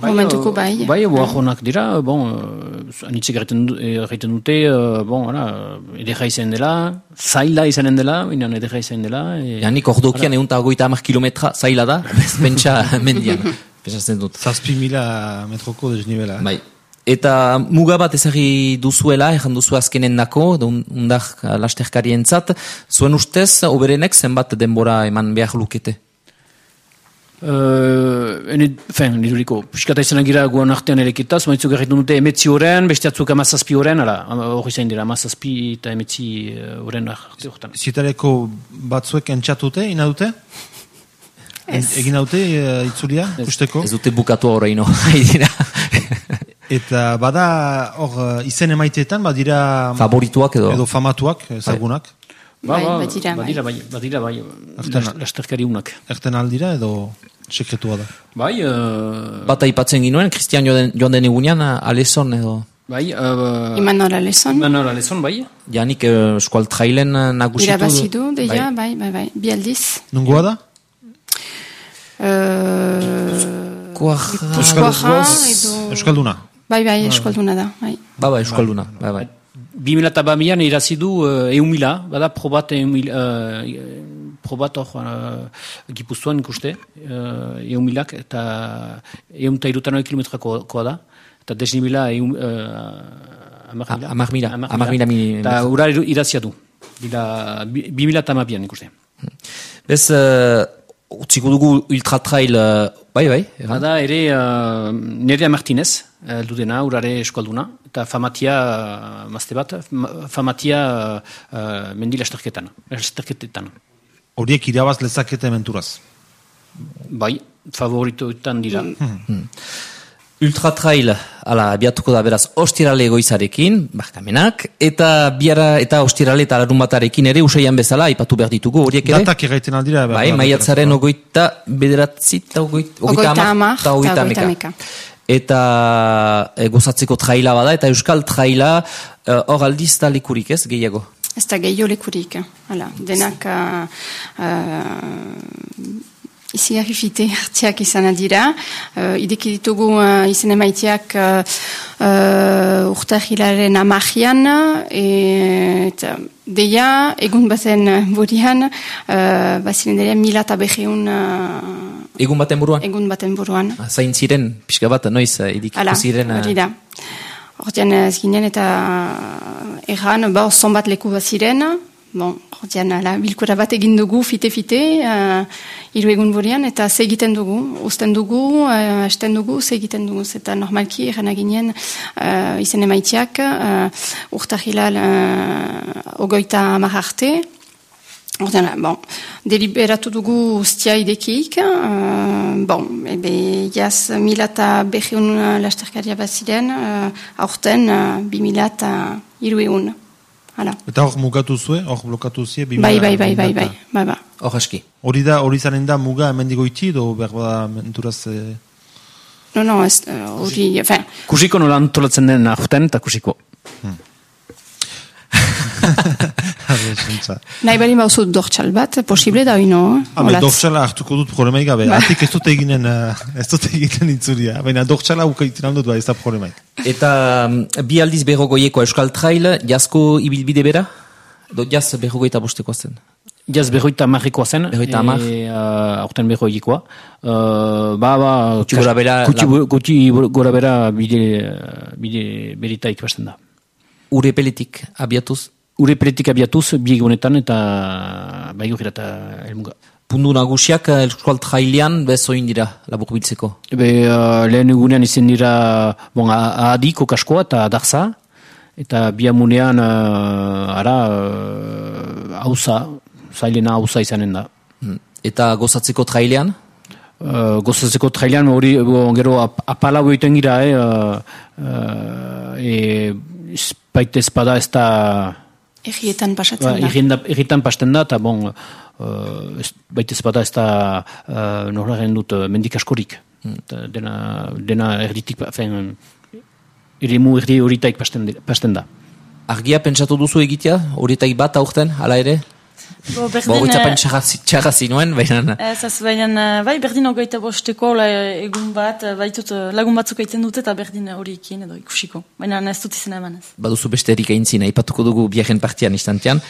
Momentuko bai. Bai, boajonak dira, bon, uh, anitzik du- erraiten dute, uh, bon, ara, edera izan dela, zaila izanen dela, inan edera izan dela. E, Janik ordokian egun eta ogoita hamar kilometra zaila da, bez pentsa mendian, pentsatzen dut. Zazpi mila metroko desnibela. eh? Bai. Eta muga bat ezagri duzuela, erran duzu azkenen dako, undar uh, lasterkarientzat, zuen ustez, oberenek zenbat denbora eman behar lukete? Uh, ene, fen, niduriko, piskata izan gira guan artean erekita, zumaitzuk erretu dute emetzi horren, bestiatzuk amazazpi horren, ala, hori zain dira, amazazpi eta emetzi uh, horren arte horretan. Zietareko batzuek entxatute, ina dute? Ez. Egin dute uh, itzulia, usteko? Ez dute bukatu horreino, hain dira. Eta bada hor uh, izen emaiteetan, badira Favorituak edo? edo famatuak, ezagunak. Ba, Bai, ba, badira, bai. badira, bai, badira, bai, Artean- las- lasterkari unak. Erten aldira edo sekretua da. Bai, uh, Bat aipatzen ginuen, Christian joan den- joan den egunean, alezon edo, bai, uh, Imanol Alezon. Manora lezon, bai, janik uh, eskual trailen uh, nagusitu. Du, deia, Bai. bai, bai, bai. Bi aldiz. Nungoa da? Uh, Kuaja- Euskalduna edo... Euskalduna. Bai, bai, eskualduna da, bai. Ba, ba, euskalduna, bai, bai. Bi mila eta bamian irazi du uh, eun mila, bada probat eun mila, uh, probat hor uh, gipuztuan ikuste, uh, eun milak, eta eun eta irutan hori kilometrakoa da, eta desnibila eun, uh, amar mila. A- hamar mila, hamar mila. mi- Eta ura irazia du, bila, bi, bi mila eta hamabian ikuste. Bez, uh, utziko dugu ultratrail, uh, bai, bai, erran? Bada ere uh, Nerea Martinez, heldu dena, urare eskualduna, eta famatia, uh, mazte bat, ma- famatia uh, uh, mendi lasterketan, lasterketetan. Horiek irabaz lezakete menturaz. Bai, favoritoetan dira. Ultratrail, ala, abiatuko da beraz, ostirale goizarekin, barkamenak, eta biara eta ostirale eta larun batarekin ere, usaian bezala, aipatu behar ditugu, horiek ere? Datak erraiten aldira. Bai, maiatzaren ogoita bederatzi eta ogoita, Ogoita hamar eta ogoita hameka. Eta e, gozatzeko traila bada, eta euskal traila eh, hor aldiz da likurik ez, gehiago. Ez da gehiago lekurik. Hala, denak uh, uh, izi fite hartziak izan dira. Uh, ideki ditugu uh, izen emaiteak uh, uh, urtahilaren amajian, eta deia, egun bazen burian, uh, baziren dira mila eta beheun uh, Egun baten buruan, egun baten buruan. zain ziren, pixka bat, noiz, eh, idikiko Hala, ziren. eh, hori da. Hortian ez ginen eta erran, ba, zonbat leku bat ziren, bon, hortian, ala, bilkura bat egin dugu, fite-fite, uh, hiru egun burian, eta ze egiten dugu, usten dugu, uh, esten dugu, ze egiten dugu, eta normalki erran ginen uh, izen emaitziak, uh, urtahilal uh, ogoita amar arte, Ordean, bon, deliberatu dugu ustia idekiik, uh, bon, ebe, jaz, mila eta behiun lasterkaria bat ziren, uh, aurten, uh, bi mila eta hiru egun. Hala. Eta hor mugatu zue, hor blokatu zie. Bai, bai, bai, bai, bai, eta- bai, bai. Hor aski. Hori da, hori zanen da muga emendigoiti, edo behar bada menturaz... Eh, No, no, ez, uh, hori, enfin, Kusiko nola antolatzen den aurten, eta kusiko. Zentza. nahi bali bauzu dortxal bat, posible da oino, Ah, bai, dortxala hartuko dut problemaik gabe. Atik ez dut eginen, eh, ez dut eginen itzuria. Baina dortxala ukaiten aldut, ba, ez da problemaik. Eta mm, bi aldiz berrogoieko euskal trail, jazko ibilbide bera? Do jaz berrogoita bosteko zen. Jaz berroita marrikoa zen. Berrogeita hamar. E, uh, aurten berroikoa. Uh, ba, ba... Gutxi gora bera, Gutxi, la- gutxi gora bera bide, bide beritaik basten da. Ure peletik abiatuz, Ure peletik abiatuz, bi egunetan eta bai gira eta elmuga. pundu nagusiak eh, euskal trailean bezoin dira labur biltzeko. Ebe, uh, lehen egunean izen dira, bon, adiko kaskoa eta darza, eta biamunean, uh, ara, uh, hauza, zailena hauza izanen da. Mm. Eta gozatzeko trailean, uh, gozatzeko trailean hori gero ap, apalau egiten gira eh, uh, uh, e, baita espada ez da Egietan pasatzen ba, da. irritan pasten da eta bon uh, ez, baita espada ez da uh, noraren dut uh, mendik askorik Eta dena, dena erditik fen, eremu erdi horitaik pasten, pasten da Argia pentsatu duzu egitea, horietaik bat aurten, hala ere? Bo, Bo, berdin, goitzapen eh, txarra zinuen, baina... Ez, ez, baina, eh, bai, berdin hogeita bosteko hola, egun bat, eh, baitut lagun batzuk egiten dute eta berdin horiekin edo ikusiko. Baina ez dut izena eman ez. baduzu beste erik aintzina, ipatuko dugu biaren partian istantean.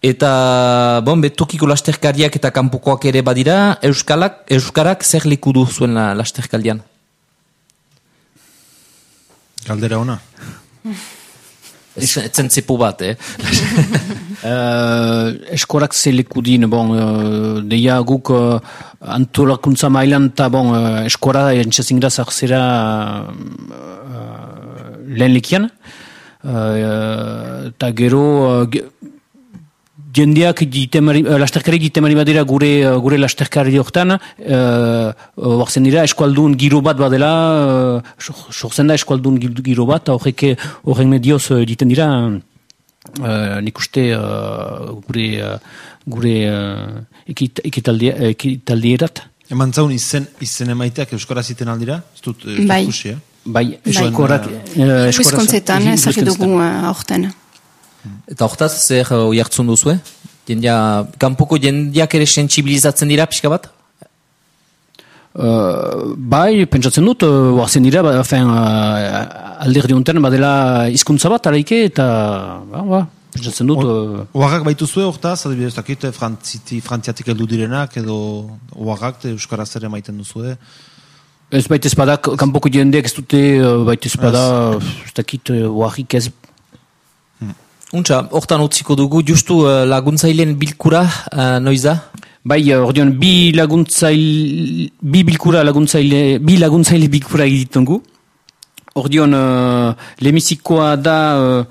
Eta, bon, betokiko lasterkariak eta kanpokoak ere badira, Euskalak, Euskarak zer leku du zuen la, lasterkaldian? Galdera ona. Ez etzen zepo bat, eh? Uh, eskorak zelekudin, bon, uh, deia guk uh, antolakuntza mailan eta bon, uh, eskora entxezin da zarzera uh, lehen lekian. Uh, eta gero uh, ge- jendeak ditemari, uh, lasterkari ditemari badira gure, uh, gure lasterkari hortan, uh, horzen dira eskualdun giro bat badela, uh, sortzen da eskualdun giro- bat, eta horrek medioz uh, diten dira, Uh, nik uste uh, gure, uh, gure uh, ekit, ekitaldi, ekitaldierat. Eman zaun izen, izen emaiteak euskaraz iten aldira? Ez dut, Bai. eh? Bai, eskorak... Uh, Hizkuntzetan, ez agi dugu eh, aurten. Eta hortaz, zer uh, jartzun duzu, eh? Jendia, kanpoko jendiak ere sensibilizatzen dira, pixka bat? Uh, bai, pentsatzen dut, uh, oazen dira, ba, fin, uh, alderdi honetan badela hizkuntza bat, araike, eta, ba, ba, pentsatzen dut, uh, Oagak baituzue hortaz, adibidez, dakit, frantziti, frantziatik heldu direnak, edo te euskaraz ere maiten duzue. ez baita espada, kanpoko jendeak ez dute, baita espada, ez dakit, oarik ez, Untxa, hortan utziko dugu, justu laguntzaileen bilkura, uh, noiz da? Bai, eh, ordeon, bi laguntzaile, bi bilkura laguntzaile, bi laguntzaile bilkura egiten gu. Ordeon, uh, lemizikoa da... Uh,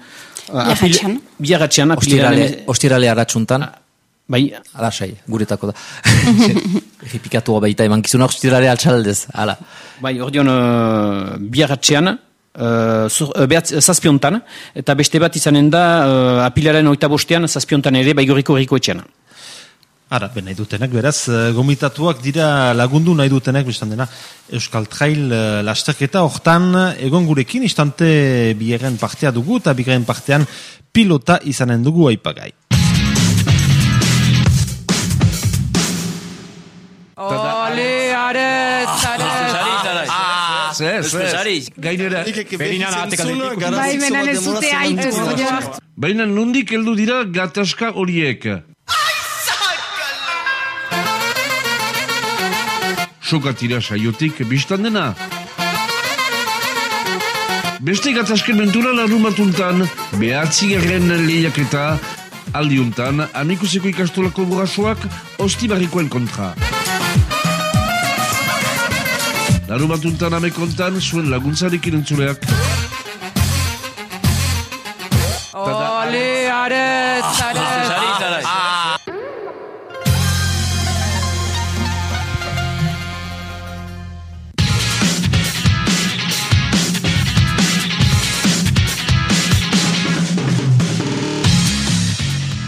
Biarratxean. Biarratxean, Ostirale, apilaren... ostirale aratsuntan, Bai, alasai, guretako da. Errepikatua baita eman kizuna ostirale altxaldez, hala. bai, ordeon, uh, biarratxean, uh, zur- uh, behatz- zazpiontan, eta beste bat izanen da, uh, apilaren oita bostean, zazpiontan ere, bai gorriko herriko etxean. Ara, ben nahi dutenak, beraz, eh, gomitatuak dira lagundu nahi dutenak, biztan dena, Euskal Trail eh, lasterketa, hortan, egon gurekin, istante bigarren partea dugu, eta bigarren partean pilota izanen dugu aipagai. Ole, aret, aret. Zer, zer. Gainera, Bai, menan ez dute aitu. baina nondik heldu dira gatazka horiek. Sokatira saiotik biztan dena. Beste gatazken mentura larumatuntan, behatzi erren lehiaketa, aldiuntan, amikuseko ikastolako burasoak, ostibarrikoen kontra. Larumatuntan amekontan, zuen laguntzarekin entzuleak. Ole,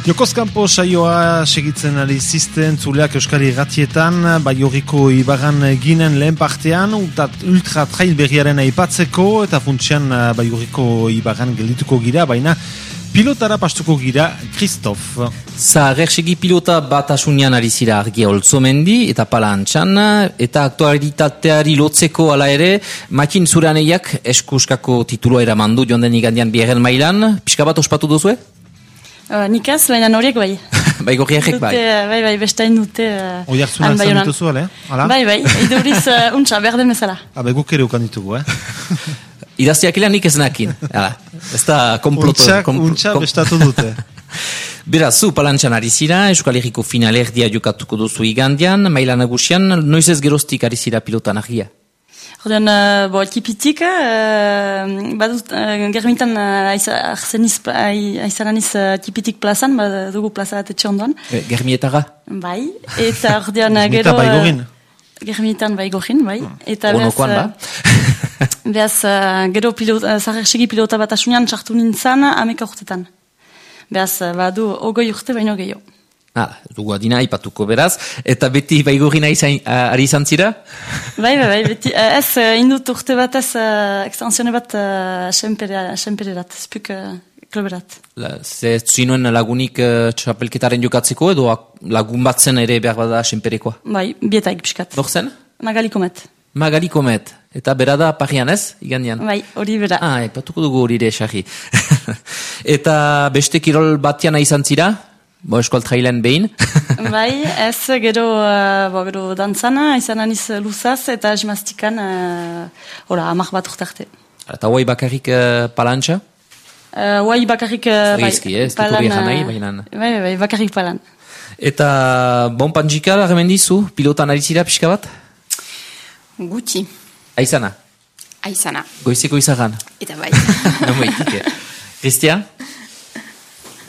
Jokozkampo saioa segitzen ari zisten zuleak Euskari gatietan, bai horriko ibagan ginen lehen partean, utat ultra trail berriaren aipatzeko, eta funtsian bai horriko ibagan geldituko gira, baina pilotara pastuko gira, Kristof. Zahagersegi pilota bat asunian ari zira argia oltzomendi eta pala antxan, eta aktualitateari lotzeko ala ere, makin zuraneiak eskuskako tituloa eramandu joan den igandian biherren mailan, pixka bat ospatu duzue? Uh, nik ez, baina horiek bai. bai gorriarek bai. Dute, bai, bai, bestain dute... Uh, zunan han zan Baionan. dituzu, ale? Hala? Bai, bai, iduriz uh, untxa, berde bezala. Abe, guk ere ukan ditugu, eh? Idaztiak ilan nik ez nakin. Hala, ez da komploto. Untxak, kom- untxa kom- bestatu dute. Beraz, zu palantxan ari zira, Euskal Herriko finalerdia jokatuko duzu igandian, maila nagusian, noiz ez geroztik ari zira pilotan argia? Ordean, uh, bo, ekipitik, uh, badut, uh, germintan uh, aizaniz, aizananiz uh, ekipitik plazan, badugu plaza bat etxe ondoan. E, Germietara? Bai, eta ordean Eta gero... bai gorin. Germitan bai gojin, bai. Eta Onokoan, ba? eh, Beaz, uh, gero pilot, uh, zahersegi pilota bat asunean sartu nintzen ameka urtetan. Beaz, badu ogoi urte baino gehiago. Ah, dugu adina aipatuko beraz. Eta beti baigurina izan, uh, ari izan zira? Bai, bai, bai, beti, uh, ez, uh, indut urte bat ez, uh, extensione bat uh, senpere- senpererat, spuk uh, kloberat. La, ze zinuen lagunik uh, txapelketaren jokatzeko edo lagun bat zen ere behar bada senperekoa? Bai, bietaik piskat. Nor zen? Magali komet. Magali Komet. Eta bera da parian ez, igandian? Bai, hori bera. Ah, epatuko dugu hori ere. Eta beste kirol batiana izan zira? Bo, eskualt jailen behin. bai, ez, gero, uh, bo, gero dantzana, izan aniz luzaz, eta esmastikan, uh, ora, amak bat urtarte. Eta guai bakarrik uh, palantxa? Uh, Guai bakarrik... Uh, Gaizki, eh, ez egan nahi, baina- Bai, bai, bai, bakarrik palan. Eta bon panjika, hemen dizu, pilotan ari zira pixka bat? Guti, Aizana, aizana. goizeko izagan. Eta bai. no moitik, eh. Christian?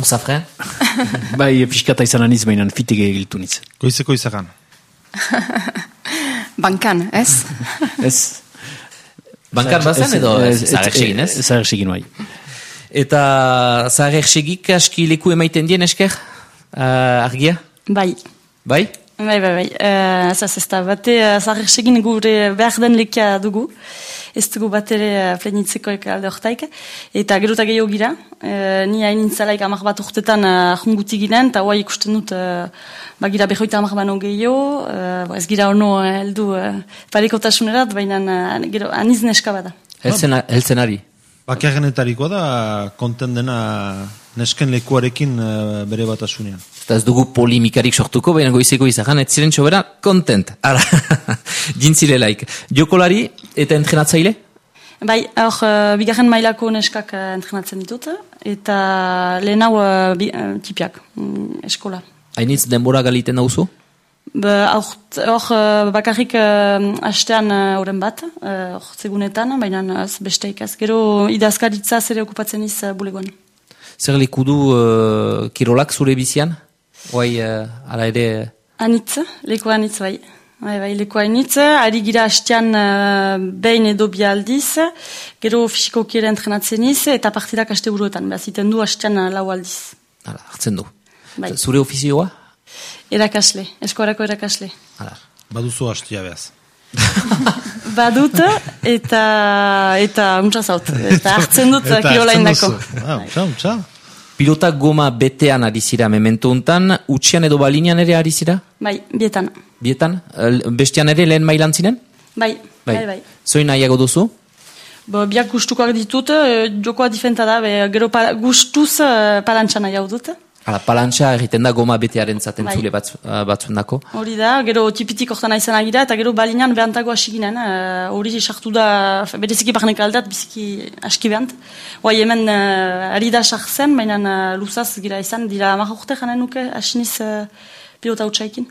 Osafren? Bai, piskata izan aniz, baina fitege egiltu niz. Goizeko izagan. Bankan, ez? Ez. Bankar bazen edo zagersegin, ez? Zagersegin, bai. Eta zagersegik aski leku emaiten dien esker? Uh, argia? Bai, Bai? Bai, bai, bai. Uh, ez ez da, bate, uh, zahersegin gure behar den lekia dugu. Ez dugu bat ere uh, plenitzeko alde hortaik. Eta gero eta gehiago gira. Uh, ni hain nintzalaik amak bat urtetan uh, junguti ginen, eta guai ikusten dut uh, bagira behoita amak bano gehiago. Uh, ez gira ono uh, heldu uh, parekotasunerat, baina uh, gero aniz neska bada. Heltzen, ari. Bakarrenetarikoa da konten dena nesken lekuarekin eh, bere batasunean. Eta ez dugu polimikarik sortuko, baina goizeko izagan, ez ziren txobera, content. Ara, jintzilelaik. Jokolari eta entrenatzaile? Bai, hor, uh, bigarren mailako neskak uh, entrenatzen ditut, eta lehen hau uh, uh, tipiak, mm, eskola. Hainitz denbora galiten dauzu? Ba, Hor, uh, bakarrik uh, astean uh, oren bat, uh, hor zegunetan, baina ez besteik ez. Gero idazkaritza zere okupatzen iz uh, bulegoan. Zer leku du uh, kirolak zure bizian? Oai, uh, ala ere... Anitz, leku anitz, bai. Bai, bai, leku anitz, ari gira hastean uh, behin edo bi aldiz, gero fisikoki ere entrenatzen iz, eta partidak haste buruetan, behaz iten du hastean uh, lau aldiz. Ala, hartzen du. Bai. Zure ofizioa? Erakasle, eskorako erakasle. Ala. Baduzu hastia behaz. Badut, eta, eta untsa zaut, eta hartzen dut kirola indako. Ah, utsa, utsa. Pilota goma betean ari zira memento untan, utxian edo balinean ere ari zira? Bai, bietan. Bietan? Bestian ere lehen mailan ziren? Bai, bai, bai. Zoin nahiago duzu? Bo, biak gustukoak ditut, eh, jokoa difenta da, be, gero pa, gustuz uh, jau dut. Ala, palantxa egiten da goma betearen zaten Bai. zule batzu, uh, batzuendako. Hori da, gero tipitik hortan aizen agira, eta gero balinan behantago hasi ginen, eh, hori sartu da, bereziki barnek aldat, biziki aski behant. Hoai hemen uh, ari da sartzen, baina uh, luzaz gira izan, dira amak urte janen nuke, asiniz uh, pilota utxaikin.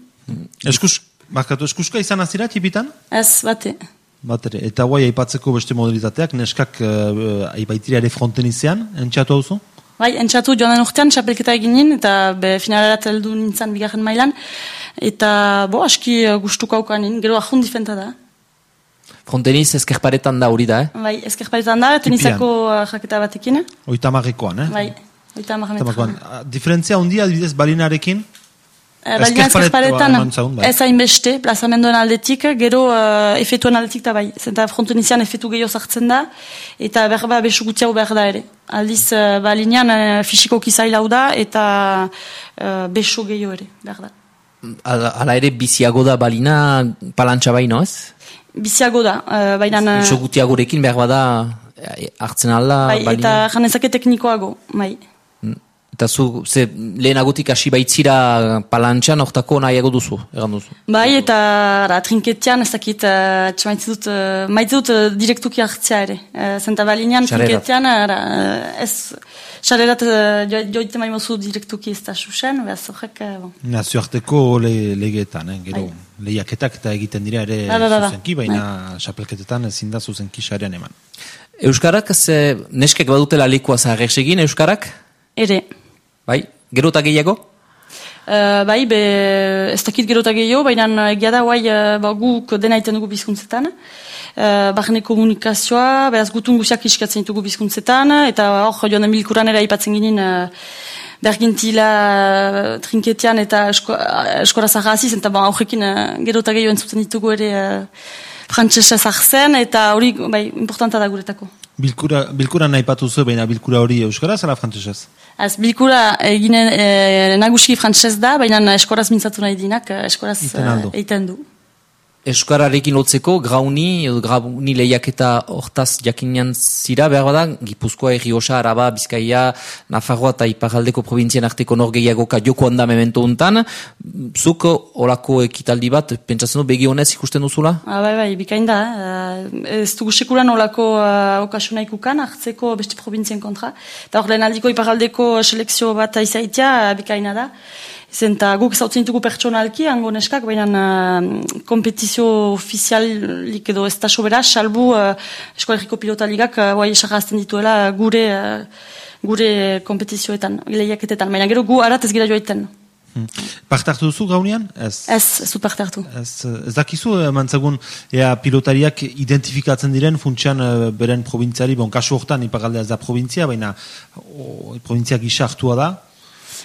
Eskus, bakatu, eskuska izan azira tipitan? Ez, bate. Bat ere. Eta guai aipatzeko beste modalitateak, neskak uh, aipaitira ere fronten izan, entxatu hauzu? Bai, entxatu joan den urtean, txapelketa eginin, eta be, finalerat heldu nintzen bigarren mailan, eta bo, aski uh, gustuko haukanin, gero ahun difenta da. Fronteniz ezkerparetan da hori da, eh? Bai, ezkerparetan da, tenisako uh, jaketa batekin, Oitamarekoan, eh? bai, oita metra. Ah, Diferentzia handia adibidez balinarekin? Eh, Baina Ezkerparet- ezkerparetan, zaun, bai. ez hainbeste, plazamenduen aldetik, gero uh, efetuen aldetik da bai. Zenta frontenizian efetu gehiago sartzen da, eta berba besu gutiago behar da ere. Aldiz, uh, balinean uh, fisikoki zailau da, eta uh, besu gehiago ere, behar da. Ala, ala ere biziago da balina palantxa baino, ez? Biziago da, uh, baina... Iso gutiagorekin behar bada eh, hartzen alda bai, eta balina. janezake teknikoago, bai. Eta zu, ze lehenagotik hasi baitzira palantxan, hortako nahiago duzu, egan duzu. Bai, eta ara, trinketian, ez dakit, uh, maite dut, uh, maite dut uh, direktuki hartzea ere. Uh, zenta balinean, trinketian, ara, uh, ez, xarerat uh, jo, joite maimozu direktuki ez da susen, behaz horrek, uh, bon. Nazioarteko le, legeetan, eh? gero Bai. lehiaketak eta egiten dira ere ba, ba, ba. zuzenki, baina xapelketetan ezin da zuzenki sarean eman. Euskarak, ze neskek badutela lekua zaharrexegin, Euskarak? Ere, Bai, gero eta gehiago? Uh, bai, be, ez dakit gero eta gehiago, baina egia da, guai, uh, ba, guk dena iten dugu bizkuntzetan. Uh, Barne komunikazioa, beraz gutun guziak iskatzen ditugu bizkuntzetan, eta hor, joan den bilkuran ere aipatzen ginen, uh, bergintila uh, trinketian eta esko, uh, eskora zahaziz, eta ba, aurrekin uh, gero eta gehiago entzuten ditugu ere uh, frantzesa zartzen, eta hori, bai, importanta da guretako. Bilkura, bilkura nahi zu, baina bilkura hori euskaraz ala frantzesez? Az, bilkura eginen e, nagusi frantzez da, baina eskoraz mintzatu nahi dinak, eh, eskoraz eh, egiten du. Euskararekin lotzeko, grauni, grauni lehiaketa hortaz jakinean zira, behar bada, Gipuzkoa, Erriosa, Araba, Bizkaia, Nafarroa eta Iparraldeko provintzien arteko nor gehiagoka joko handa memento untan, zuk olako ekitaldi bat, pentsatzen du, begi honez ikusten duzula? Ah, bai, bai, bikain da. eh. ez dugu sekuran olako uh, okasuna ikukan, hartzeko beste provintzien kontra. Eta hor lehen aldiko iparaldeko selekzio bat aizaitia, uh, bikaina da. Zen, eta guk zautzen ditugu pertsonalki, hango neskak, baina uh, kompetizio ofizialik edo ez da sobera, salbu uh, eskolegiko pilota ligak, uh, guai esarrazten dituela gure, uh, gure kompetizioetan, lehiaketetan. Baina gero gu arat ez gira joaiten. Parte hartu duzu gaunian? Ez. Ez, ez dut parte hartu. Ez, ez dakizu, mantzagun, ea pilotariak identifikatzen diren funtsian eh, beren provintziari, bon, kasu hortan ipagaldea ez da provintzia, baina o, provintzia gisa hartua da.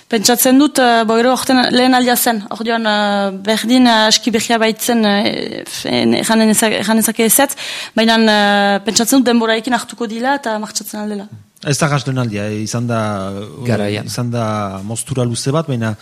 Pentsatzen dut, uh, bo gero orten lehen aldia zen, hor joan uh, berdin uh, aski behia baitzen uh, ezake ezet, baina uh, pentsatzen dut denboraekin hartuko dila eta martxatzen aldela. Ez da gasden aldia, eh, izan da, eh, Garaian. izan da mostura luze bat, baina,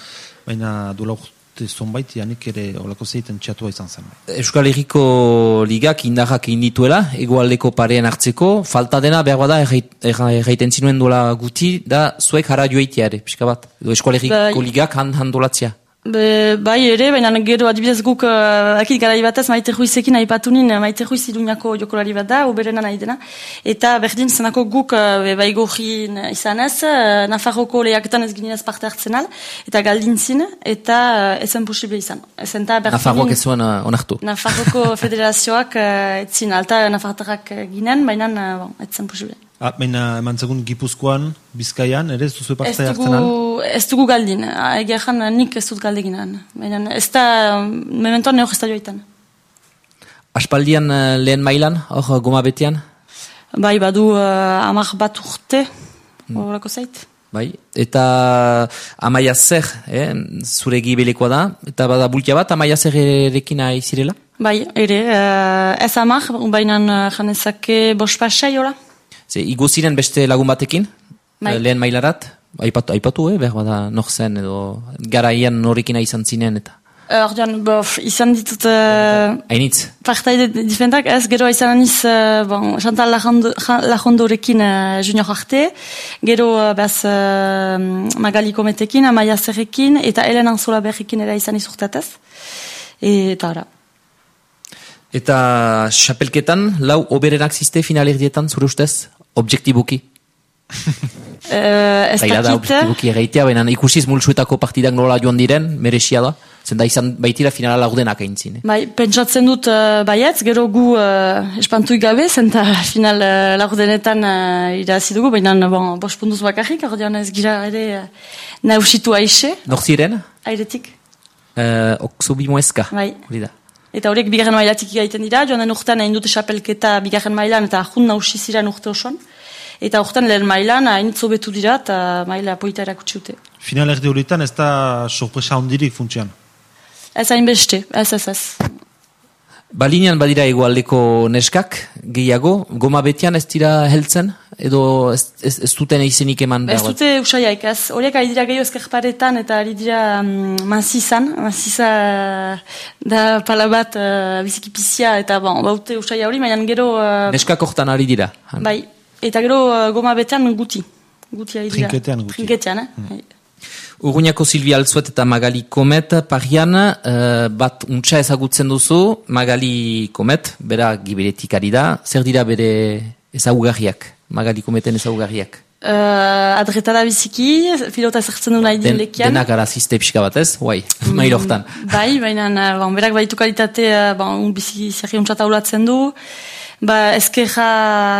baina urte zonbait, janik ere olako zeiten txatua izan zen. Euskal Herriko ligak indarrak indituela, egoaldeko parean hartzeko, falta dena behar bada errait- erra- erraiten zinuen dola guti, da zuek hara joaitia ere, pixka bat. Euskal Herriko Bai. ligak han, handolatzia. Be, bai ere, baina gero adibidez guk uh, akit garai batez maite juizekin aipatu nien, maite juiz iruñako jokolari bat da, uberena nahi dena. Eta berdin zenako guk uh, bai gorrin izanez, uh, Nafarroko lehiaketan ez ginez parte hartzen al, eta galdin zin, eta uh, ezen posible izan. Ezen ta berdin- Nafarroak ez zuen uh, onartu. Nafarroko federazioak uh, etzin, alta Nafartarrak uh, ginen, baina uh, bon, etzen posible. Baina eman zegun Gipuzkoan, Bizkaian, ere ez duzu parte hartzen dugu, ez dugu galdin, egia jan nik ez dut galdegin. Baina ez da, mementoan neok ez da joitan. Aspaldian uh, lehen mailan, hor goma betean, Bai, badu uh, amak bat urte, horako zait. bai, eta amaia zer, eh, zure gibelekoa da, eta bada bultia bat, amaia zer erekin zirela? Bai, ere, uh, ez amak, baina uh, janezake bos pasai, hola? Ze, igo ziren beste lagun batekin, Bai. eh, lehen mailarat, aipatu, aipatu eh, behar bada nor zen, edo garaian norekin izan zinen, eta Ordean, bof, izan ditut uh, hainitz. partaide diferentak, ez gero izan aniz, uh, bon, Chantal Lajondorekin uh, junior arte, gero uh, bez uh, Magali Kometekin, Amaia Zerrekin, eta Helen Anzola berrekin ere izan izurtatez. Eta ara. Eta xapelketan, lau oberenak ziste finalerdietan, zure ustez, objektibuki. Uh, ez Zaila da objektibuki erraitea, baina ikusiz multsuetako partidak nola joan diren, meresia da. Zenda izan baitira finala laurdenak aintzin. Eh? Bai, pentsatzen dut uh, baietz, gero gu uh, espantuik gabe, zenta final uh, laurdenetan uh, irazi dugu, baina bon, bos puntuz bakarrik, ordean ez gira ere uh, nausitu aixe, Nor ziren? airetik. Uh, Oksubi moeska. Bai. Hori da. Eta horiek bigarren mailatik gaiten dira, joan den urtean hain dute xapelketa bigarren mailan eta ahun nausi ziren urte osoan. Eta urtean lehen mailan hain betu dira eta maila poita erakutsi dute. Final erdi horietan ez da sorpresa hondirik funtsian. Ez hain beste, ez ez ez. Balinean badira egoaldeko neskak, gehiago, goma betian ez dira heltzen, edo ez, ez, ez duten izenik eman Ez behar bat. dute usaiaik, ez. Horiek ari dira gehiago ezkerparetan eta ari dira um, mazizan. Maziza da pala bat uh, bizikipizia eta bon, baute usaia hori, baina gero... Uh, Neskak hortan ari dira. Han. bai, eta gero uh, goma betean guti. Guti ari dira. Trinketean guti. Trinketean, eh? Bai. Urruñako Silvia Altzuet eta Magali Komet parian, eh, bat untsa ezagutzen duzu, Magali Komet, bera giberetik ari da, zer dira bere ezagugarriak, Magali Kometen ezagugarriak? Uh, adretada biziki, pilota ezartzen du nahi Den, lekian. denak arazizte pixka batez, guai, mail hortan. Bai, baina uh, bon, berak baitu kalitate, uh, bon, un bizi zerri untsat aulatzen du. Ba, ezkerra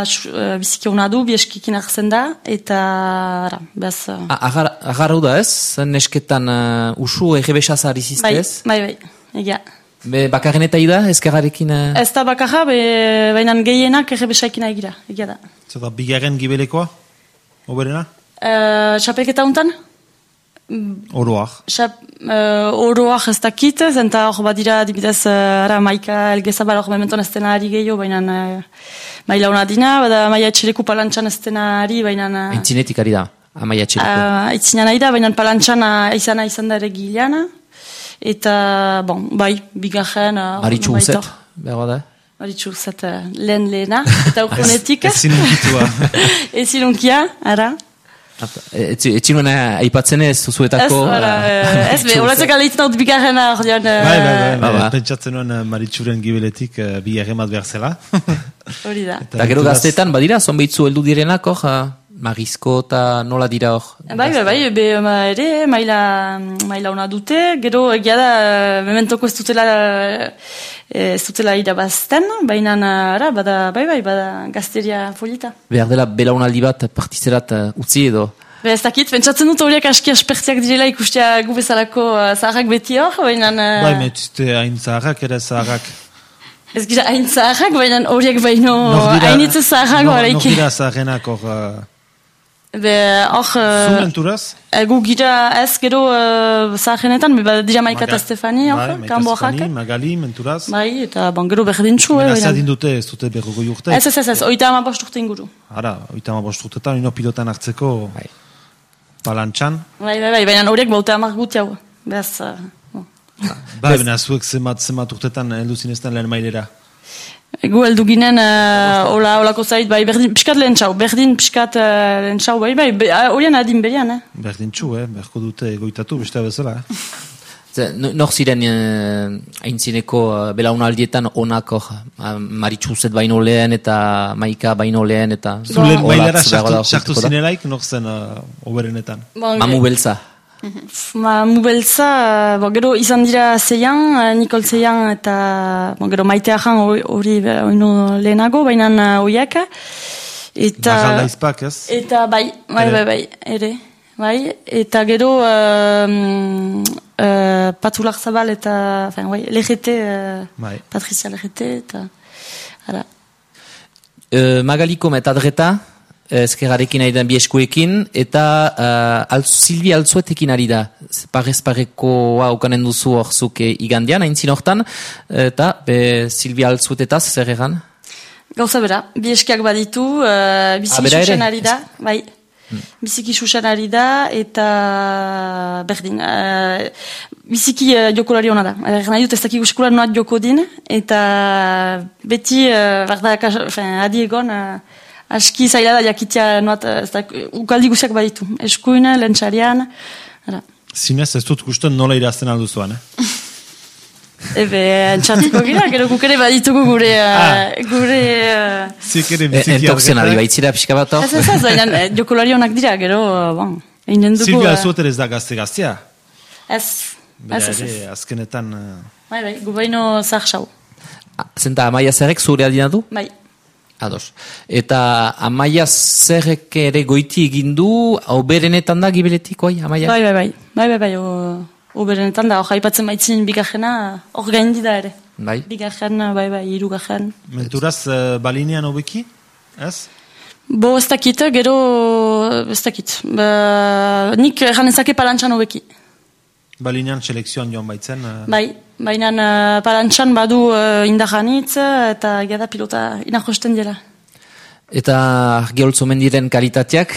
uh, biziki hona du, bieskikin arzen da, eta, ara, behaz... Uh, Agar, agarru da ez, nesketan uh, usu egebesa zari bai, ziztez? bai, bai, egia. Be, bakarren eta ida, ezkerrarekin... Uh... Ez da bakarra, be, baina gehienak egebesaikin egira, egia da. Zeta, bigarren gibelekoa? Oberena? Uh, Txapelketa untan? Oroak. Xap, uh, oroak ez dakit, zenta hor bat dira, dibidez, uh, ara, maika elgezabal hor mementon ez dena ari gehiago, baina uh, maila hona dina, bada maia etxereku palantxan ez dena ari, baina... Uh, Aintzinetik ari da, amaia txeriko. uh, Aitzinean ari da, baina palantxan uh, izana izan da ere gileana, eta, bon, bai, bigarren... Uh, Maritxu uzet, behar da. Maritxu uzet uh, lehen lehena, eta urkonetik. Ez zinunkitua. Ez ilunkia, ara. Etxin nuen aipatzen ez Ez, zuetako... ara, eh, ez, be, horatzek aleitzen dut bigarrena, ordean... eh, Bai, bai, bai, Ba, bai. ba. Pentsatzen nuen eh, maritxuren gibeletik bi bat behar zela. Hori da. Eta gero gaztetan, badira, zonbeitzu heldu direnak, hor, uh, magizko eta nola dira hor. Bai, bai, bai, be, ma, ere, maila, maila ona dute, gero egia da, mementoko ez dutela, eh, ez dutela irabazten, baina, ara, bada, bai, bai, bada, gazteria folita. Behar dela belaunaldi bat partizerat uh, utzi edo. Be, ez dakit, pentsatzen dut horiek aski aspertziak direla ikustea gu bezalako uh, zaharrak beti hor, baina... eh, Bai, metzute hain zaharrak, ere zaharrak. Ez gira hain zaharrak, baina horiek baino hainitze zaharrak nor- horreik. Nor dira zaharrenak hor... Uh, Be, hor... eh, Zumenturaz? Eh, gu gira ez gero uh, zaharrenetan, be, dira Maika eta Maga- Stefani, Bai, hor, kanboajak. Stefani, Magali, menturaz. Bai, eta bon, gero berdintxu, eh, baina- zer dute ez dute berrogoi urte. Ez, ez, ez, ez, oita ama bost urte inguru. Ara, oita ma bost urtetan, ino pilotan hartzeko Bai. palantxan. Bai, bai, bai, baina horiek baute amak guti hau. Beaz, uh. Bai, baina zuek zemat, zemat urtetan heldu zinezten lehen mailera. Gu heldu ginen, uh, hola, holako zait, bai, berdin, piskat lehen txau, berdin piskat uh, lehen txau, bai, bai, be, uh, horien adin berian, eh? Berdintxu, eh? Berko dute egoitatu, beste bezala, eh? Nor ziren uh, aintzineko uh, belaunaldietan onak hor, uh, maritxu zet baino lehen eta maika baino lehen eta... Zulen behar sartu, zinelaik, nor zen uh, oberenetan. Mamu beltza. Ma, mubeltza, uh, bon, gero izan dira zeian, uh, Nikol zeian, eta bon, gero maitea jan hori be- oino lehenago, baina uh, horiek. Eta... Izpak, ez? Eta bai, bai, bai, bai, ere. Bai, eta gero um, uh, Patulak Zabal eta, enfin, bai, Legete, uh, Bai. Patricia Legete, eta, ara. Uh, Magaliko metadreta, ezkerrarekin ari da bieskuekin, eta uh, altz, Silvi Altzuetekin ari da, parez parekoa ukanen duzu hor zuk eh, igandian, aintzin hortan, eta be, Silvi Altzuetetaz, zer egan? Gauza bera, bi eskiak baditu, uh, biziki Ah, bera ere? susen ari da, bai. Biziki susen ari da, eta berdin, uh, biziki uh, jokolari hona da. Nahi dut ez dakik uskula noat joko din, eta beti, uh, berda, adi egon, uh, aski zaila da jakitia noat, ez da, ukaldi guziak baditu. Eskuin, lentxarian, ara. Zinez, ez dut gusten nola irazten alduzuan, eh? Ebe, entxatiko gira, gero guk ere baditugu gure, uh, gure... Uh, Zik ere E, biziki entortzen ari argeta. baitzira pixka bat? Ez ez ez, baina eh, jokolari honak dira, gero, eh, bon, egin dugu... Silvia eh, Zueter ez da gazte-gaztea. Ez, ez, Bera ez, ez. ere, azkenetan... eh, Bai, bai, gu baino zahxau. Ah, Zenta amaia zerrek zure adina du? Bai, Ados. Eta amaia zerrek ere goiti egin du, hau berenetan da gibeletik, oi, amaia? bai, bai, bai, bai, bai, bai, o- oberenetan da, hor haipatzen baitzin bigarrena, hor gaindi da ere. Bai. Bigarren, bai, bai, irugarren. Menturaz, uh, balinean hobeki? Ez? Bo, ez dakit, gero, ez dakit. Ba, nik erran ezake palantxan hobeki. Balinean selekzioan joan baitzen. Uh, Bai, baina uh, palantxan badu uh, indajanitz, eta gada pilota inakosten dira. Eta geholtzo mendiren kalitateak,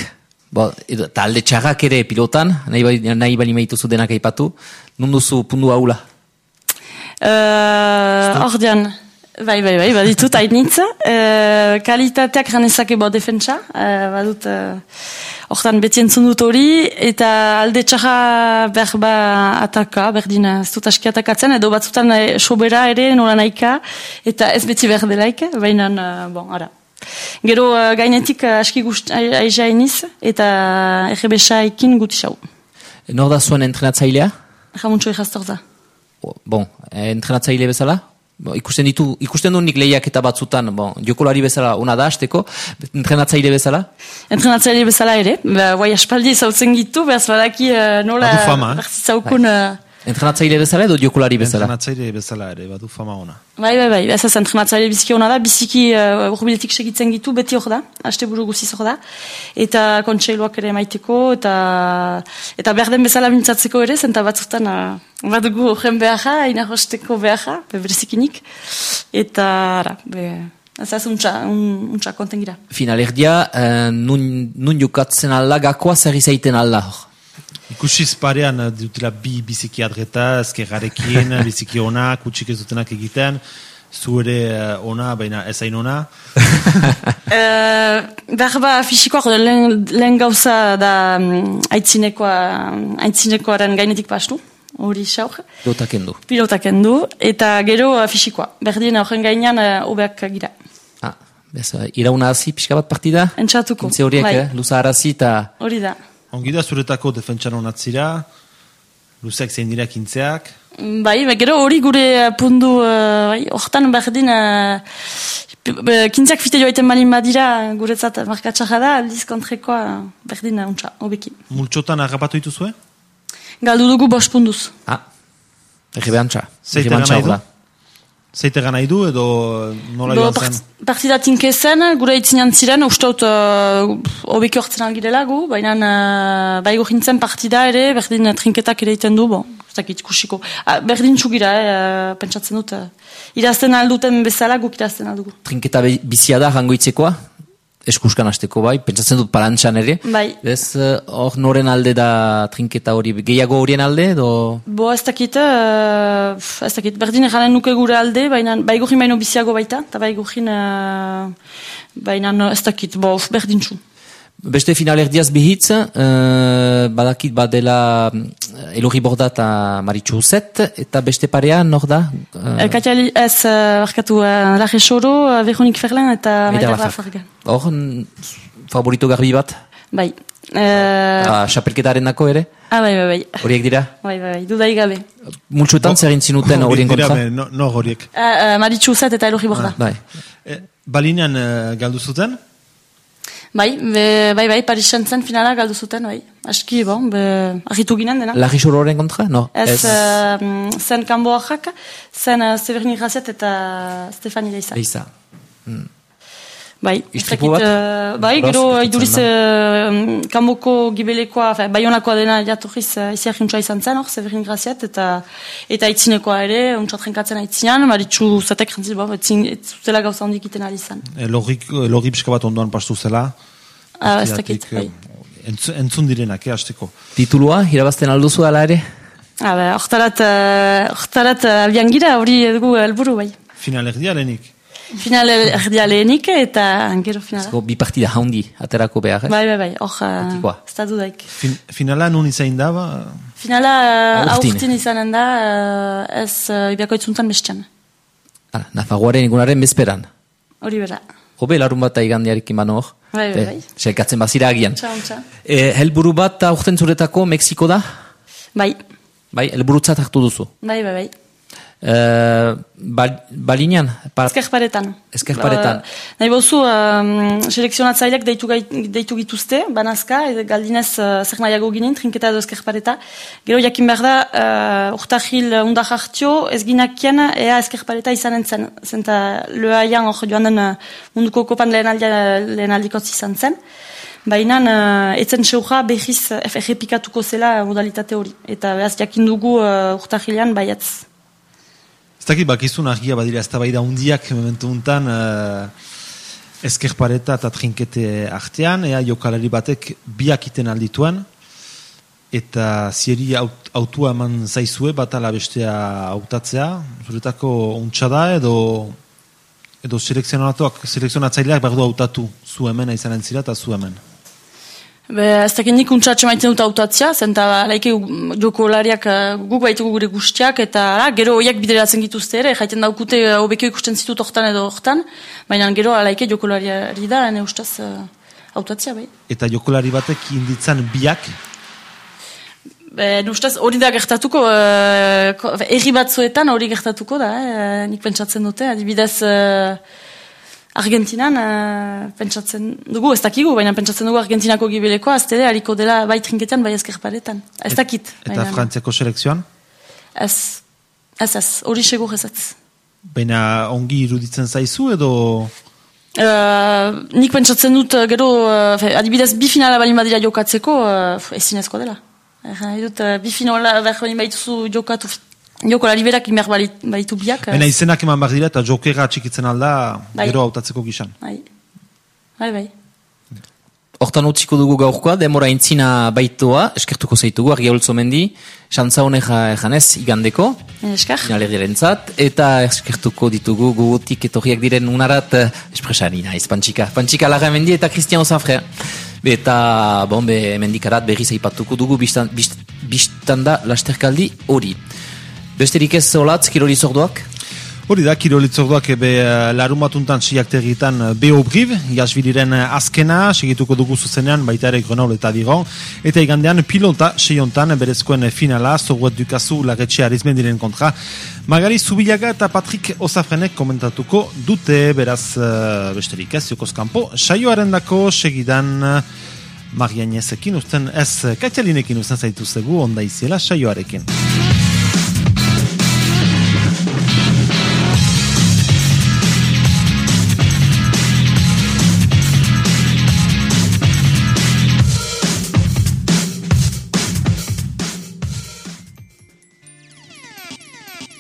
bo, edo, eta alde txarrak ere pilotan, nahi, bai, nahi bali maituzu denak aipatu, nun duzu pundu haula? Uh, ordean, bai, bai, bai, baditut hainitz. Uh, kalitateak janezake bo defentsa, uh, badut, uh, hortan beti entzun dut hori, eta alde txarra behar ba ataka, berdin ez dut aski atakatzen, edo batzutan eh, sobera ere nola nahika, eta ez beti behar delaik, baina, bon, ara. Gero gainetik aski gust aiza iniz, eta egebesa ekin guti xau. Nor da zuen entrenatzailea? Jamuntxo ikastorza. O, Bon, eh, entrenatzaile bezala? Bo, ikusten ditu, ikusten du nik lehiak eta batzutan, bon, jokolari bezala ona da hasteko, entrenatzaile bezala? Entrenatzaile bezala ere, ba, guai aspaldi zautzen gitu, behaz badaki uh, nola Badu fama, eh? Entrenatzaile bezala edo jokolari bezala? Entrenatzaile bezala ere, badu fama ona. bai, bai, bai, ez ez entrenatzaile biziki ona da, biziki uh, urbiletik segitzen gitu, beti hor da, haste buru guziz hor da, eta kontseiluak ere maiteko, eta eta behar den bezala mintzatzeko ere, zenta batzutan uh, badugu horren beharra, haina hosteko beharra, be berezikinik, eta, ara, be, ez ez untxa, un, untxa konten gira. Finalerdia, uh, nun, nun jokatzen alla, gakoa zer izaiten alla hor? Ikusiz parean eh, dutela bi biziki adreta, ezkerrarekin, biziki onak, kutsik ez dutenak egiten, zu ere eh, ona, baina ez hain ona. Uh, behar ba fisikoak lehen, lehen gauza da um, aitzinekoa, aitzinekoaren gainetik pastu, hori xauk, Dotak endu. pilotak endu, eta gero uh, fisikoa. Berdin horren gainean uh, obeak gira. Ah, bez, uh, irauna hazi pixka bat partida? Entxatuko. Kintze horiek, bai. eh? Luza arazi eta... Hori da. Ongi da zuretako defentsan onatzira, luzeak zein dira kintzeak, Mm, Bai, ba, gero hori gure uh, pundu, uh, bai, hortan berdin, b- kintziak fite joaiten balin badira guretzat markatxarra da, aldiz kontrekoa berdin untxa, hobeki. multxotan harrapatu dituzue? Galdu dugu bost punduz. Ah, errebantxa. Zeite Errebantxa nahi du? Zeite nahi du edo nola Bo, joan zen? part, partida tinkezen, gure itzinean ziren, usteut uh, hobeki hortzen algirela gu, baina uh, baigo jintzen partida ere, berdin uh, trinketak ere iten du, bo, ez dakit kusiko. Ah, berdin txugira, eh, uh, pentsatzen dut, uh, irazten alduten bezala guk irazten aldugu. Trinketa be- bizia da jangoitzekoa, eskuskan hasteko bai, pentsatzen dut parantxan ere. Bai. Ez, eh, hor noren alde da trinketa hori, gehiago horien alde edo... Bo, ez dakit, uh, ez dakit, berdin eranen nuke gure alde, baina bai gujin baino biziago baita, eta bai gujin, uh, baina ez dakit, bo, berdin. Beste finalerdiaz bihitz, eh, badakit badela mm, Elorri Borda eta Maritxu Uzet, eta beste parea nor da? Eh, Elkatiali ez, uh, barkatu, uh, Laje Soro, uh, Veronik Ferlan eta Maite Lafarga. Hor, favorito garbi bat? Bai. Uh, Ah, Xapelketaren dako ere? ah, bai, bai, bai. Horiek dira? Bai, bai, bai, dudai gabe. Multsuetan zer zinuten horien Horiek dira, kontra? no, no horiek. Uh, uh, Maritxu Uzet eta Elorri Borda. Bai. E, balinean eh, galdu zuten? Bai, be, bai, bai, Parisen zen finala galdu zuten, bai. Aski, bon, be, argitu ginen dena. Larri Sororen kontra? No. Ez, uh, zen kanboak, zen uh, Severin Graziat eta Stefani Leiza. Eiza. Bai, Istripu bat? eh, bai, gero iduriz uh, kanboko gibelekoa, fe, baionakoa dena jatorriz uh, iziak izan zen, hor, Severin Graziat, eta eta itzinekoa ere, untsa trenkatzen aitzinean, maritxu zatek rentzi, bo, etzin, ez zutela gauza hondik iten ari izan. Elorrik, elorri pixka bat ondoan pastu zela. Ah, ez dakit, bai. eh, entzu- entzun direnak, eh, hasteko. Titulua, irabazten alduzu ala ere? Ah, be, hortarat, uh, hortarat uh, hori dugu helburu bai. Finalerdia lehenik. Final erdia lehenik eta gero finala. Zeko bi partida haundi, aterako behar, eh? Bai, bai, bai, hor, uh, ez da dudaik. Fin, finala nun izain da, ba, Finala uh, Aurtin. izanen da, uh, ez uh, ibiako itzuntan bestian. Ah, Nafarroaren egunaren bezperan. Hori bera. Hobe larun bat igandiarekin bano hor. Bai, bai, bai. Saikatzen bazira agian. Txau, txau. E, helburu bat aurten zuretako Mexiko da? Bai, Bai, helburutzat hartu duzu. bai, bai, bai. E, bal, balinean? Par, Ezkerparetan. Ezkerparetan. Uh, nahi bozu, um, selekzionatzaileak deitu, deitu gituzte, banazka, galdinez uh, zer nahiago ginen, trinketa edo ezkerpareta. Gero jakin behar da, uh, urtahil unda jartio, ez ginakien ea ezkerpareta izanen zen. Zenta loaian hor joan den uh, munduko kopan lehen, aldia, lehen aldikotz izan zen. Baina, uh, etzen seuja behiz errepikatuko zela modalitate hori. Eta behaz jakin dugu uh, urtahilean baiatz. Dakit bakizun argia badira ez da hundiak momentu untan uh, ezkerpareta eta trinkete artean, ea jokalari batek biak iten aldituen, eta zieri aut, autua eman zaizue bat ala bestea hautatzea, zuretako untsa da edo edo selekzionatuak, selekzionatzaileak behar du hautatu. Zu hemen izanen zira eta zu hemen. Be, ez dakit nik untxatxe maiten dut autatzia, zenta laike joko lariak guk baitugu gure guztiak, eta ara, gero oiak bideratzen gituzte ere, jaiten daukute uh, hobekio ikusten zitut hortan edo hortan, baina gero alaike joko lariari da, ene ustez uh, autatzia bai. Eta jokolari batek inditzan biak, Ben, ustez, hori da gertatuko, uh, erri batzuetan hori gertatuko da, eh, nik pentsatzen dute, adibidez uh, Argentinan uh, pentsatzen dugu, ez dakigu, baina pentsatzen dugu Argentinako gibeleko, azte hariko dela bai trinketan, bai ezkerparetan. Ez dakit. Eta baina- Frantziako selekzioan? Ez, ez ez, hori segur ez ez. Baina ongi iruditzen zaizu edo... Uh, nik pentsatzen dut, uh, gero, uh, fe, adibidez, bi finala balin badira jokatzeko, uh, ezinezko dela. Nahi dut, uh, bi finala behar balin baituzu jokatu, joko liberak inber balit- baitu biak. Baina izenak eman behar dira eta jokera txikitzen alda Bai. gero hautatzeko gizan. Bai, bai, bai. Hortan utziko dugu gaurkoa, demora intzina baitoa, eskertuko zaitugu, argi holtzo mendi, xantza honeja janez igandeko, Eskar? Finaleriaren zat, eta eskertuko ditugu gugutik etorriak diren unarat eh, espresari naiz, pantxika. Pantxika laga mendi eta Christian Ozafre. Eta, bon, be, mendikarat berriz aipatuko dugu biztan, biztan da lasterkaldi hori. Besterik ez olatz, kiroli zorduak? Hori da, kirolitzorduak ebe eh, larun batuntan siak tegitan beobriv, jasbiriren eh, azkena, segituko dugu zuzenean, baita ere Grenoble eta Diron, eta igandean pilota seiontan berezkoen finala, zoguet dukazu lagetxe arizmendiren kontra. Magari Zubilaga eta Patrik Osafrenek komentatuko dute, beraz eh, besterik ez, jokoz kanpo, saioaren dako segidan eh, Marianezekin, usten ez, Katialinekin usten zaitu zegu, onda iziela saioarekin.